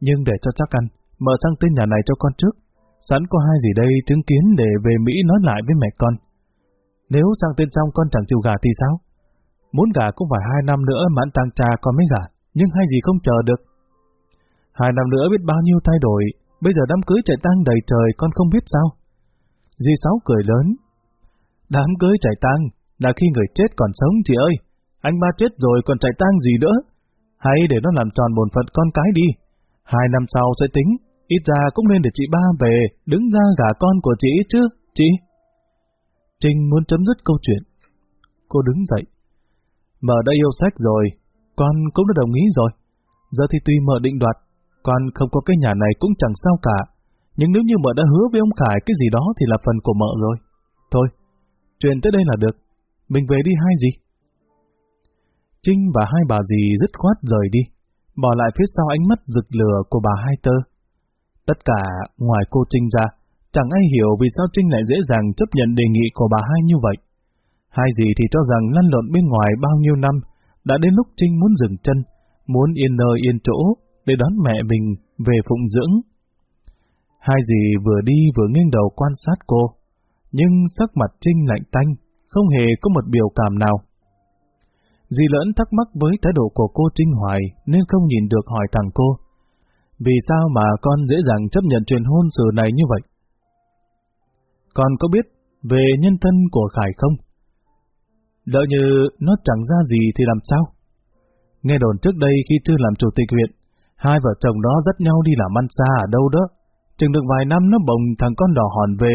nhưng để cho chắc ăn, mở sang tên nhà này cho con trước. Sẵn có hai gì đây chứng kiến để về Mỹ nói lại với mẹ con. Nếu sang tên xong con chẳng chịu gà thì sao? Muốn gà cũng phải hai năm nữa mãn anh tăng trà con mới gà, nhưng hai gì không chờ được. Hai năm nữa biết bao nhiêu thay đổi, bây giờ đám cưới chạy tang đầy trời con không biết sao? Di Sáu cười lớn. Đám cưới chạy tang là khi người chết còn sống chị ơi. Anh ba chết rồi còn chạy tang gì nữa? Hãy để nó làm tròn bổn phận con cái đi. Hai năm sau sẽ tính, ít ra cũng nên để chị ba về, đứng ra gả con của chị chứ, chị. Trinh muốn chấm dứt câu chuyện. Cô đứng dậy. Mợ đã yêu sách rồi, con cũng đã đồng ý rồi. Giờ thì tuy mợ định đoạt, con không có cái nhà này cũng chẳng sao cả. Nhưng nếu như mợ đã hứa với ông Khải cái gì đó thì là phần của mợ rồi. Thôi, chuyện tới đây là được. Mình về đi hai gì? Trinh và hai bà dì dứt khoát rời đi, bỏ lại phía sau ánh mắt rực lửa của bà hai tơ. Tất cả ngoài cô Trinh ra, chẳng ai hiểu vì sao Trinh lại dễ dàng chấp nhận đề nghị của bà hai như vậy. Hai gì thì cho rằng lăn lộn bên ngoài bao nhiêu năm, đã đến lúc Trinh muốn dừng chân, muốn yên nơi yên chỗ để đón mẹ mình về phụng dưỡng. Hai dì vừa đi vừa nghiêng đầu quan sát cô, nhưng sắc mặt Trinh lạnh tanh, không hề có một biểu cảm nào. Dì lẫn thắc mắc với thái độ của cô Trinh Hoài nên không nhìn được hỏi thằng cô. Vì sao mà con dễ dàng chấp nhận chuyện hôn sự này như vậy? Con có biết về nhân thân của Khải không? Lỡ như nó chẳng ra gì thì làm sao? Nghe đồn trước đây khi chưa làm chủ tịch huyện, hai vợ chồng đó dắt nhau đi làm ăn xa ở đâu đó. Chừng được vài năm nó bồng thằng con đỏ hòn về,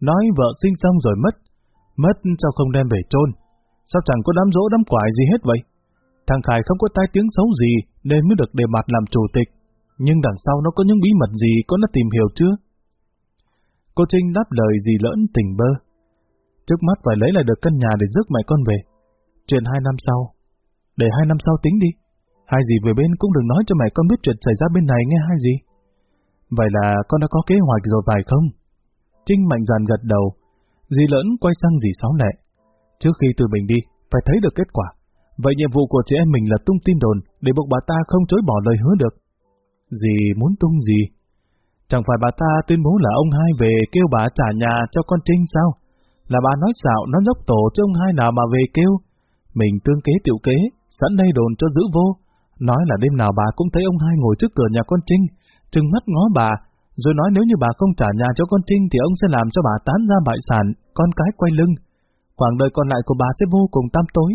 nói vợ sinh xong rồi mất. Mất sao không đem về chôn Sao chẳng có đám dỗ đám quải gì hết vậy? Thằng Khải không có tai tiếng xấu gì nên mới được đề mặt làm chủ tịch. Nhưng đằng sau nó có những bí mật gì có nó tìm hiểu chưa? Cô Trinh đáp lời gì lỡn tình bơ. Trước mắt phải lấy lại được căn nhà để rước mẹ con về. Chuyện hai năm sau. Để hai năm sau tính đi. Hai gì về bên cũng đừng nói cho mẹ con biết chuyện xảy ra bên này nghe hai gì. Vậy là con đã có kế hoạch rồi phải không? Trinh mạnh dàn gật đầu. Dì lỡn quay sang dì sáu lẹ. Trước khi từ mình đi, phải thấy được kết quả. Vậy nhiệm vụ của chị em mình là tung tin đồn để buộc bà ta không chối bỏ lời hứa được. gì muốn tung gì? Chẳng phải bà ta tuyên bố là ông hai về kêu bà trả nhà cho con Trinh sao? Là bà nói xạo, nó dốc tổ cho ông hai nào mà về kêu. Mình tương kế tiểu kế, sẵn đây đồn cho giữ vô. Nói là đêm nào bà cũng thấy ông hai ngồi trước cửa nhà con Trinh, trừng mắt ngó bà, rồi nói nếu như bà không trả nhà cho con Trinh thì ông sẽ làm cho bà tán ra bại sản, con cái quay lưng. Khoảng đời còn lại của bà sẽ vô cùng tam tối.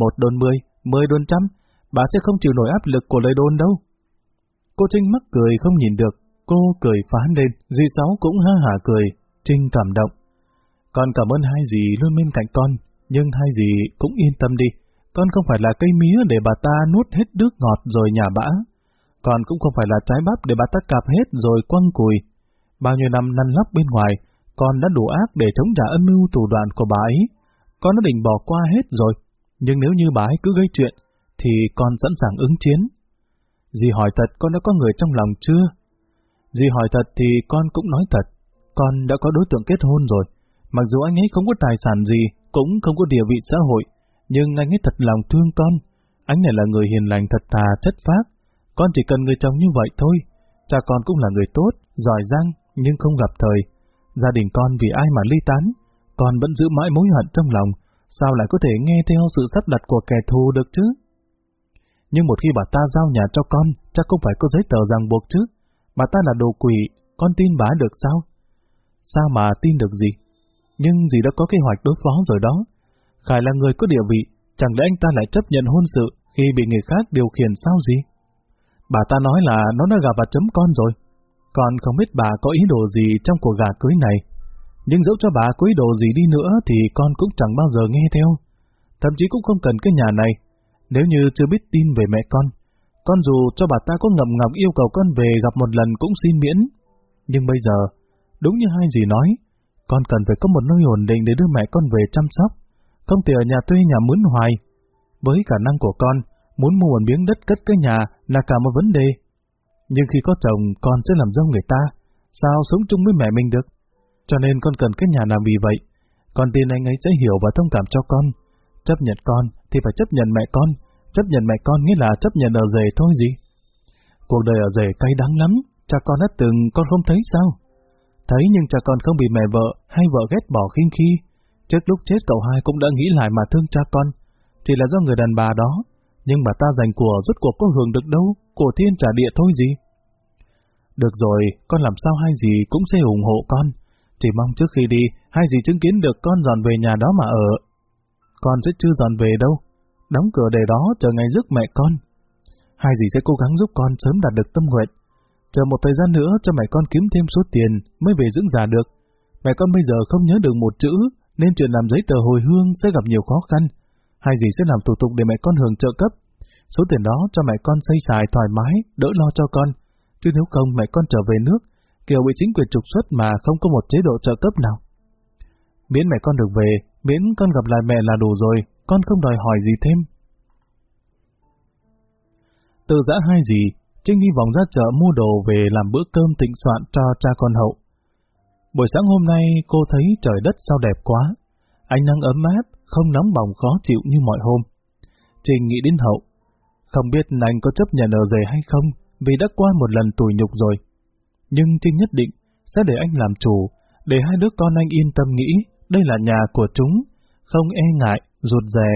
Một đồn mười, mười đồn trăm, bà sẽ không chịu nổi áp lực của lời đồn đâu. Cô Trinh mắc cười không nhìn được, cô cười phá lên, dì Sáu cũng ha hả cười, Trinh cảm động. Con cảm ơn hai dì luôn bên cạnh con, nhưng hai dì cũng yên tâm đi, con không phải là cây mía để bà ta nuốt hết nước ngọt rồi nhả bã. Con cũng không phải là trái bắp để bà ta cạp hết rồi quăng cùi. Bao nhiêu năm năn lóc bên ngoài, con đã đủ ác để chống trả âm mưu thủ đoạn của bà ấy. Con đã định bỏ qua hết rồi, nhưng nếu như bà ấy cứ gây chuyện, thì con sẵn sàng ứng chiến. Dì hỏi thật con đã có người trong lòng chưa? Dì hỏi thật thì con cũng nói thật, con đã có đối tượng kết hôn rồi. Mặc dù anh ấy không có tài sản gì, cũng không có địa vị xã hội, nhưng anh ấy thật lòng thương con. Anh này là người hiền lành thật thà, chất phác. Con chỉ cần người chồng như vậy thôi. Cha con cũng là người tốt, giỏi giang, nhưng không gặp thời. Gia đình con vì ai mà ly tán, con vẫn giữ mãi mối hận trong lòng, sao lại có thể nghe theo sự sắp đặt của kẻ thù được chứ? Nhưng một khi bà ta giao nhà cho con, chắc không phải có giấy tờ ràng buộc chứ. Bà ta là đồ quỷ, con tin bà được sao? Sao mà tin được gì? Nhưng dì đã có kế hoạch đối phó rồi đó. Khải là người có địa vị, Chẳng lẽ anh ta lại chấp nhận hôn sự khi bị người khác điều khiển sao gì? Bà ta nói là nó đã gặp và chấm con rồi. Con không biết bà có ý đồ gì trong cuộc gà cưới này. Nhưng dẫu cho bà có ý đồ gì đi nữa thì con cũng chẳng bao giờ nghe theo. Thậm chí cũng không cần cái nhà này. Nếu như chưa biết tin về mẹ con, con dù cho bà ta có ngầm ngọc yêu cầu con về gặp một lần cũng xin miễn. Nhưng bây giờ, đúng như hai dì nói, con cần phải có một nơi ổn định để đưa mẹ con về chăm sóc, không thể ở nhà thuê nhà mướn hoài. Với khả năng của con, muốn mua một miếng đất cất cái nhà là cả một vấn đề. Nhưng khi có chồng, con sẽ làm dâu người ta, sao sống chung với mẹ mình được? Cho nên con cần cái nhà nào vì vậy. Con tin anh ấy sẽ hiểu và thông cảm cho con. Chấp nhận con thì phải chấp nhận mẹ con. Chấp nhận mẹ con nghĩa là chấp nhận ở rể thôi gì. Cuộc đời ở rể cay đắng lắm, cha con đã từng con không thấy sao? Thấy nhưng cha con không bị mẹ vợ hay vợ ghét bỏ khinh khi. Trước lúc chết cậu hai cũng đã nghĩ lại mà thương cha con. Chỉ là do người đàn bà đó, nhưng bà ta giành của rốt cuộc có hưởng được đâu, của thiên trả địa thôi gì. Được rồi, con làm sao hai gì cũng sẽ ủng hộ con. Chỉ mong trước khi đi, hai gì chứng kiến được con dọn về nhà đó mà ở. Con sẽ chưa dọn về đâu. Đóng cửa để đó chờ ngày rước mẹ con. Hai gì sẽ cố gắng giúp con sớm đạt được tâm nguyện. Chờ một thời gian nữa cho mẹ con kiếm thêm số tiền mới về dưỡng già được. Mẹ con bây giờ không nhớ được một chữ, nên chuyện làm giấy tờ hồi hương sẽ gặp nhiều khó khăn. Hai gì sẽ làm thủ tục để mẹ con hưởng trợ cấp. Số tiền đó cho mẹ con xây xài thoải mái, đỡ lo cho con. Chứ nếu không mẹ con trở về nước, kiểu bị chính quyền trục xuất mà không có một chế độ trợ cấp nào. Miễn mẹ con được về, miễn con gặp lại mẹ là đủ rồi, con không đòi hỏi gì thêm. Từ giã hai gì, Trinh hy vọng ra chợ mua đồ về làm bữa cơm thịnh soạn cho cha con hậu. Buổi sáng hôm nay cô thấy trời đất sao đẹp quá, ánh nắng ấm áp, không nóng bỏng khó chịu như mọi hôm. Trinh nghĩ đến hậu, không biết anh có chấp nhận ở rể hay không, vì đã qua một lần tủi nhục rồi. Nhưng Trinh nhất định sẽ để anh làm chủ, để hai đứa con anh yên tâm nghĩ đây là nhà của chúng, không e ngại, rụt rè.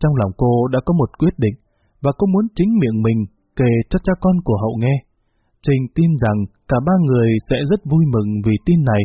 Trong lòng cô đã có một quyết định, và cô muốn chính miệng mình kể cho cha con của hậu nghe. Trình tin rằng cả ba người sẽ rất vui mừng vì tin này.